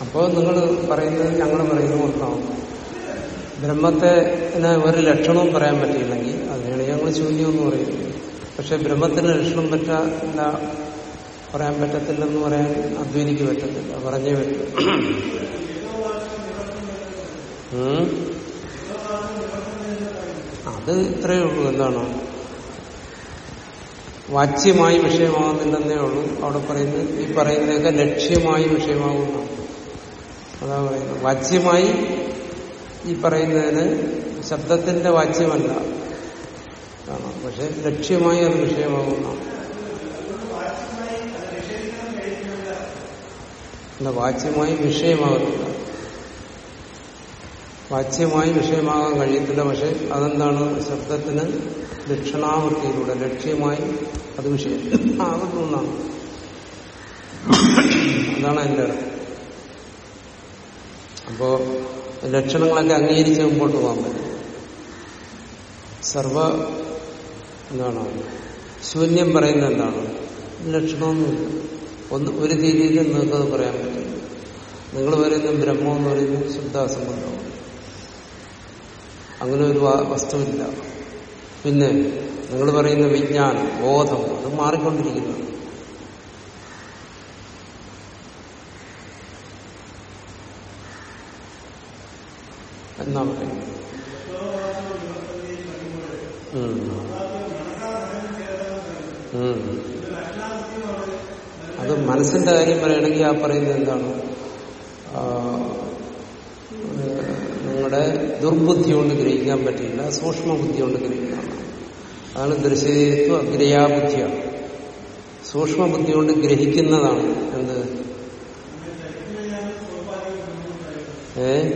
അപ്പോൾ നിങ്ങൾ പറയുന്നത് ഞങ്ങൾ പറയുന്നത് കൊണ്ടാണ് ബ്രഹ്മത്തെ ഒരു ലക്ഷണവും പറയാൻ പറ്റിയില്ലെങ്കിൽ അതിനാണ് ഞങ്ങൾ ശൂന്യമെന്ന് പറയുന്നത്. പക്ഷെ ബ്രഹ്മത്തിന് ലക്ഷണം പറ്റില്ല പറയാൻ പറ്റത്തില്ലെന്ന് പറയാൻ അദ്വൈതിക്ക് പറ്റത്തില്ല. പറഞ്ഞേ പറ്റും. അത് ഇത്രയേ ഉള്ളൂ. എന്താണ്? വാച്യമായി വിഷയമാകുന്നില്ലെന്നേ ഉള്ളൂ. അവിടെ പറയുന്നത് ഈ പറയുന്നതൊക്കെ ലക്ഷ്യമായി വിഷയമാകുന്നു. അതാ പറയുന്നത്. വാച്യമായി ഈ പറയുന്നതിന് ശബ്ദത്തിന്റെ വാച്യമല്ല. പക്ഷെ ലക്ഷ്യമായി അത് വിഷയമാകുന്ന. വാച്യമായി വിഷയമാകത്തില്ല വാച്യമായി വിഷയമാകാൻ കഴിയത്തില്ല പക്ഷെ അതെന്താണ്? ശബ്ദത്തിന് ലക്ഷണാവൃത്തിയിലൂടെ ലക്ഷ്യമായി അത് വിഷയം ആകുന്നു എന്നാണ് അതാണ് എന്റെ അപ്പോ ലക്ഷണങ്ങളൊക്കെ അംഗീകരിച്ച് മുമ്പോട്ട് പോകാൻ പറ്റും. സർവ എന്താണ്? ശൂന്യം പറയുന്നത് എന്താണ്? ലക്ഷണമൊന്നുമില്ല. ഒന്ന് ഒരു രീതിയിൽ നിങ്ങൾക്കത് പറയാൻ പറ്റില്ല. നിങ്ങൾ പറയുന്ന ബ്രഹ്മം എന്ന് പറയുന്നത് ശുദ്ധാസംബന്ധമാണ്. അങ്ങനെ ഒരു വസ്തുവില്ല. പിന്നെ നിങ്ങൾ പറയുന്ന വിജ്ഞാനം ബോധം അത് മാറിക്കൊണ്ടിരിക്കുന്നു. എന്നാ പറയുന്നത്. അത് മനസ്സിന്റെ കാര്യം പറയുകയാണെങ്കിൽ ആ പറയുന്നത് എന്താണ്? നിങ്ങളുടെ ദുർബുദ്ധി കൊണ്ട് ഗ്രഹിക്കാൻ പറ്റില്ല സൂക്ഷ്മബുദ്ധി കൊണ്ട് ഗ്രഹിക്കണം. അതാണ് ദൃശ്യത്വ ഗ്രയാബുദ്ധിയാണ് സൂക്ഷ്മ ബുദ്ധി കൊണ്ട് ഗ്രഹിക്കുന്നതാണ് എന്ത്? ഏ?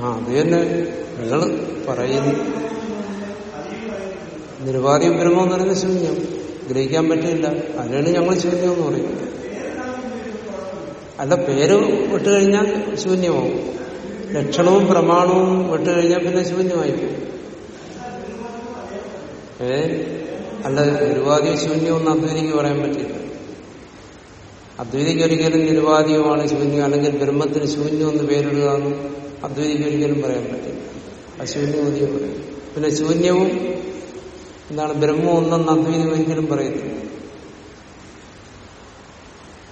ആ അത് തന്നെ നിങ്ങൾ പറയുന്നു. നിരുപാധി ബ്രഹ്മം എന്ന് പറയുന്നത് ശൂന്യം. ഗ്രഹിക്കാൻ പറ്റില്ല. അതിനാണ് ഞങ്ങൾ ശൂന്യം എന്ന് പറയുന്നത്. അല്ല പേര് വിട്ടുകഴിഞ്ഞാൽ ശൂന്യമാവും. ലക്ഷണവും പ്രമാണവും വിട്ടുകഴിഞ്ഞാൽ പിന്നെ ശൂന്യമായി. ഏ? അല്ല നിരുവാദി ശൂന്യമൊന്നും അദ്വൈതിക്ക് പറയാൻ പറ്റില്ല. അദ്വൈതിക്ക് ഒരിക്കലും നിരുവാദിയുമാണ് ശൂന്യം അല്ലെങ്കിൽ ബ്രഹ്മത്തിന് ശൂന്യം എന്ന് പേരിടുക എന്ന് അദ്വൈതിക്ക് ഒരിക്കലും പറയാൻ പറ്റില്ല. അശൂന്യമതിയും പറയും പിന്നെ ശൂന്യവും എന്താണ് ബ്രഹ്മം ഒന്നെന്ന് അദ്വൈതി ഒരിക്കലും പറയത്തില്ല.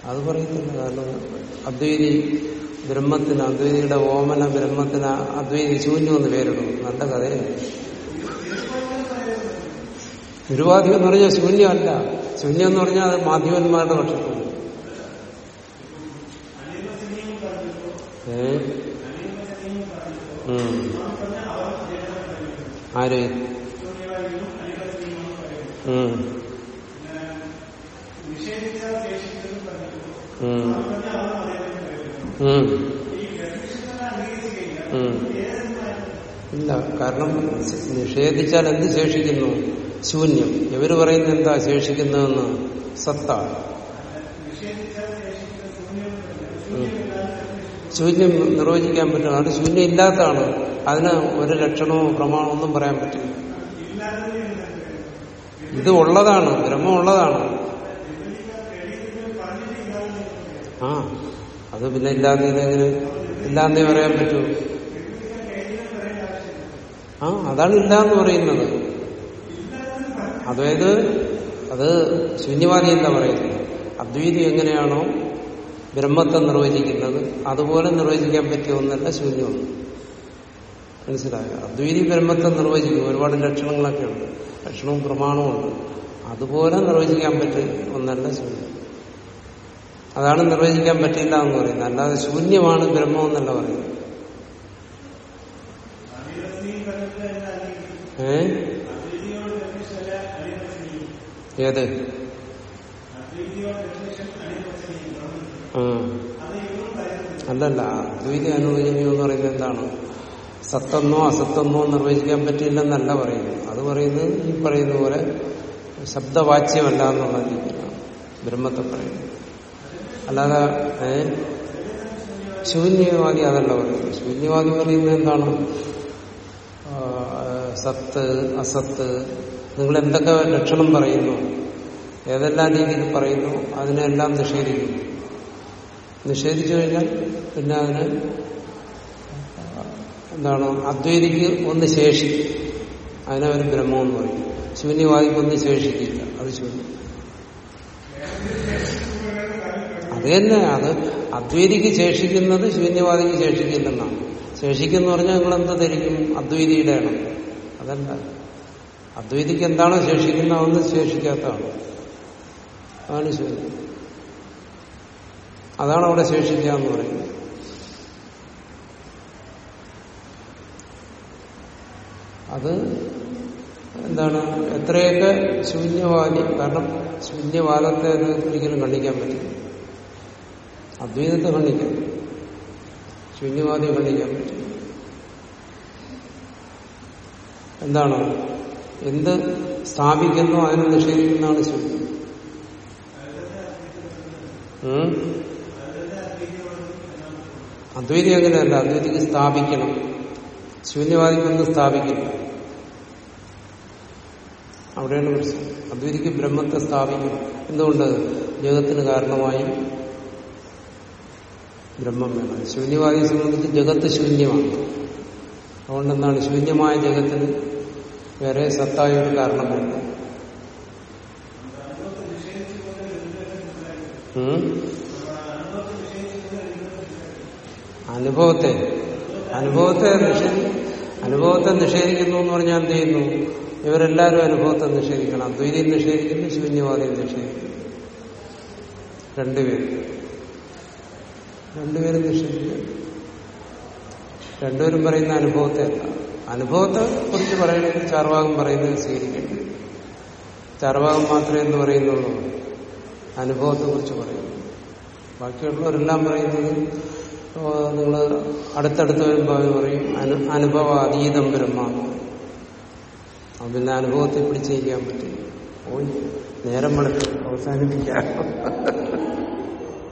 അത് പറയത്തില്ല കാരണം അദ്വൈതി ബ്രഹ്മത്തിന് അദ്വൈതിയുടെ ഓമന ബ്രഹ്മത്തിന് അദ്വൈതി ശൂന്യം എന്ന് പേരിടും നല്ല കഥയാണ് നിരുപാധി എന്ന് പറഞ്ഞാൽ ശൂന്യമല്ല ശൂന്യം എന്ന് പറഞ്ഞാൽ അത് മാധ്യമന്മാരുടെ പക്ഷത്തു. ആര്. ഉം. ഇല്ല കാരണം നിഷേധിച്ചാൽ എന്ത് ശേഷിക്കുന്നു? ശൂന്യം. ഇവർ പറയുന്ന എന്താ ശേഷിക്കുന്നതെന്ന്? സത്ത. ശൂന്യം നിർവചിക്കാൻ പറ്റും. അത് ശൂന്യം ഇല്ലാത്തതാണ് അതിന് ഒരു ലക്ഷണമോ പ്രമാണമോ ഒന്നും പറയാൻ പറ്റില്ല. ഇത് ഉള്ളതാണ് ബ്രഹ്മം ഉള്ളതാണ്. ആ അത് പിന്നെ ഇല്ലാത്തതിനെങ്ങനെ ഇല്ലാന്നേ പറയാൻ പറ്റൂ. ആ അതാണ് ഇല്ല എന്ന് പറയുന്നത്. അതായത് അത് ശൂന്യവാദി എന്താ പറയുന്നത്? അദ്വൈതി എങ്ങനെയാണോ ബ്രഹ്മത്തെ നിർവചിക്കുന്നത് അതുപോലെ നിർവചിക്കാൻ പറ്റിയ ഒന്നല്ല ശൂന്യമാണ് മനസ്സിലായോ? അദ്വൈതി ബ്രഹ്മത്തെ നിർവചിക്കും ഒരുപാട് ലക്ഷണങ്ങളൊക്കെ ഉണ്ട്. ലക്ഷണവും പ്രമാണവും ഉണ്ട്. അതുപോലെ നിർവചിക്കാൻ പറ്റിയ ഒന്നല്ല ശൂന്യം അതാണ് നിർവചിക്കാൻ പറ്റില്ല എന്ന് പറയുന്നത്. അല്ലാതെ ശൂന്യമാണ് ബ്രഹ്മം എന്നല്ല പറയുന്നത്. ഏ? ഏത്? അല്ലല്ല. അദ്വൈതി അനുവചനീയം എന്ന് പറയുന്നത് എന്താണ്? സത്തെന്നോ അസത്തെന്നോ നിർവചിക്കാൻ പറ്റില്ലെന്നല്ല പറയുന്നത്. അത് പറയുന്നത് ഈ പറയുന്ന പോലെ ശബ്ദവാച്യമല്ല എന്നുള്ള രീതിയിലാണ് ബ്രഹ്മത്തെ പറയുന്നത്. അല്ലാതെ ശൂന്യവാദി അതല്ല പറയുന്നത് ശൂന്യവാദി പറയുന്നത് എന്താണ്? സത്ത് അസത്ത് നിങ്ങൾ എന്തൊക്കെ ലക്ഷണം പറയുന്നു ഏതെല്ലാം രീതിയിൽ പറയുന്നു അതിനെല്ലാം നിഷേധിക്കുന്നു. നിഷേധിച്ചു കഴിഞ്ഞാൽ പിന്നെ അതിന് എന്താണ്? അദ്വൈതിക്ക് ഒന്ന് ശേഷിക്കും. അതിനവർ ബ്രഹ്മമെന്ന് പറയും. ശൂന്യവാദിക്ക് ഒന്ന് ശേഷിക്കില്ല. അത് ശൂന്യം. അത് അത് അദ്വൈതിക്ക് ശേഷിക്കുന്നത് ശൂന്യവാദിക്ക് ശേഷിക്കില്ലെന്നാണ് ശേഷിക്കുന്ന പറഞ്ഞാൽ നിങ്ങൾ എന്താ ധരിക്കും അദ്വൈതിയുടെയാണ് അതല്ല. അദ്വൈതിക്ക് എന്താണോ ശേഷിക്കുന്ന അതൊന്നും ശേഷിക്കാത്തതാണ്. അതാണ് ശൂന്യം അതാണ് അവിടെ ശേഷിക്കുക എന്ന് പറയുന്നത്. അത് എന്താണ്? എത്രയൊക്കെ ശൂന്യവാദി കാരണം ശൂന്യവാദത്തെ ഒരിക്കലും കണ്ടിക്കാൻ പറ്റില്ല. അദ്വൈതത്തെ ഖണ്ഡിക്കാം. ശൂന്യവാദിയെ ഖണ്ഡിക്കാൻ പറ്റും. എന്താണ്? എന്ത് സ്ഥാപിക്കുന്നു അതിനെ നിഷേധിക്കുന്നതാണ് ശൂന്യം? അദ്വൈതി അങ്ങനെയല്ല. അദ്വൈതിക്ക് സ്ഥാപിക്കണം. ശൂന്യവാദിക്കൊന്ന് സ്ഥാപിക്കില്ല അവിടെയാണ് പ്രശ്നം. അദ്വൈതിക്ക് ബ്രഹ്മത്തെ സ്ഥാപിക്കണം. എന്തുകൊണ്ട്? ജഗത്തിന് കാരണമായും ബ്രഹ്മം വേണം ശൂന്യവാദിയെ സംബന്ധിച്ച് ജഗത്ത് ശൂന്യമാണ്. അതുകൊണ്ട് എന്താണ് ശൂന്യമായ ജഗത്തിന് വേറെ സത്തായ ഒരു കാരണമുണ്ട്? അനുഭവത്തെ. അനുഭവത്തെ നിഷേധി അനുഭവത്തെ നിഷേധിക്കുന്നു എന്ന് പറഞ്ഞാൽ എന്ത് ചെയ്യുന്നു? ഇവരെല്ലാവരും അനുഭവത്തെ നിഷേധിക്കണം. അദ്വൈതിയും നിഷേധിക്കുന്നു ശൂന്യവാദിയും നിഷേധിക്കുന്നു. രണ്ടുപേരും. രണ്ടുപേരും നിഷേധിക്കുന്നു രണ്ടുപേരും പറയുന്ന അനുഭവത്തെ അല്ല. അനുഭവത്തെ കുറിച്ച് പറയണമെങ്കിൽ ചാർവാകം പറയുന്നത് സ്വീകരിക്കേണ്ടി. ചാർവാകം മാത്രമേ എന്ന് പറയുന്നുള്ളൂ? അനുഭവത്തെ കുറിച്ച് പറയുന്നു. ബാക്കിയുള്ളവരെല്ലാം പറയുന്നത് നിങ്ങൾ അടുത്തടുത്ത് വരുമ്പോൾ അവർ പറയും അനു അനുഭവ അതീതം ബ്രഹ്മാണ് അതിന്റെ അനുഭവത്തെ പിടിച്ചിരിക്കാൻ പറ്റില്ല. പോയി നേരം വെളുത്ത് അവസാനിപ്പിക്കാം.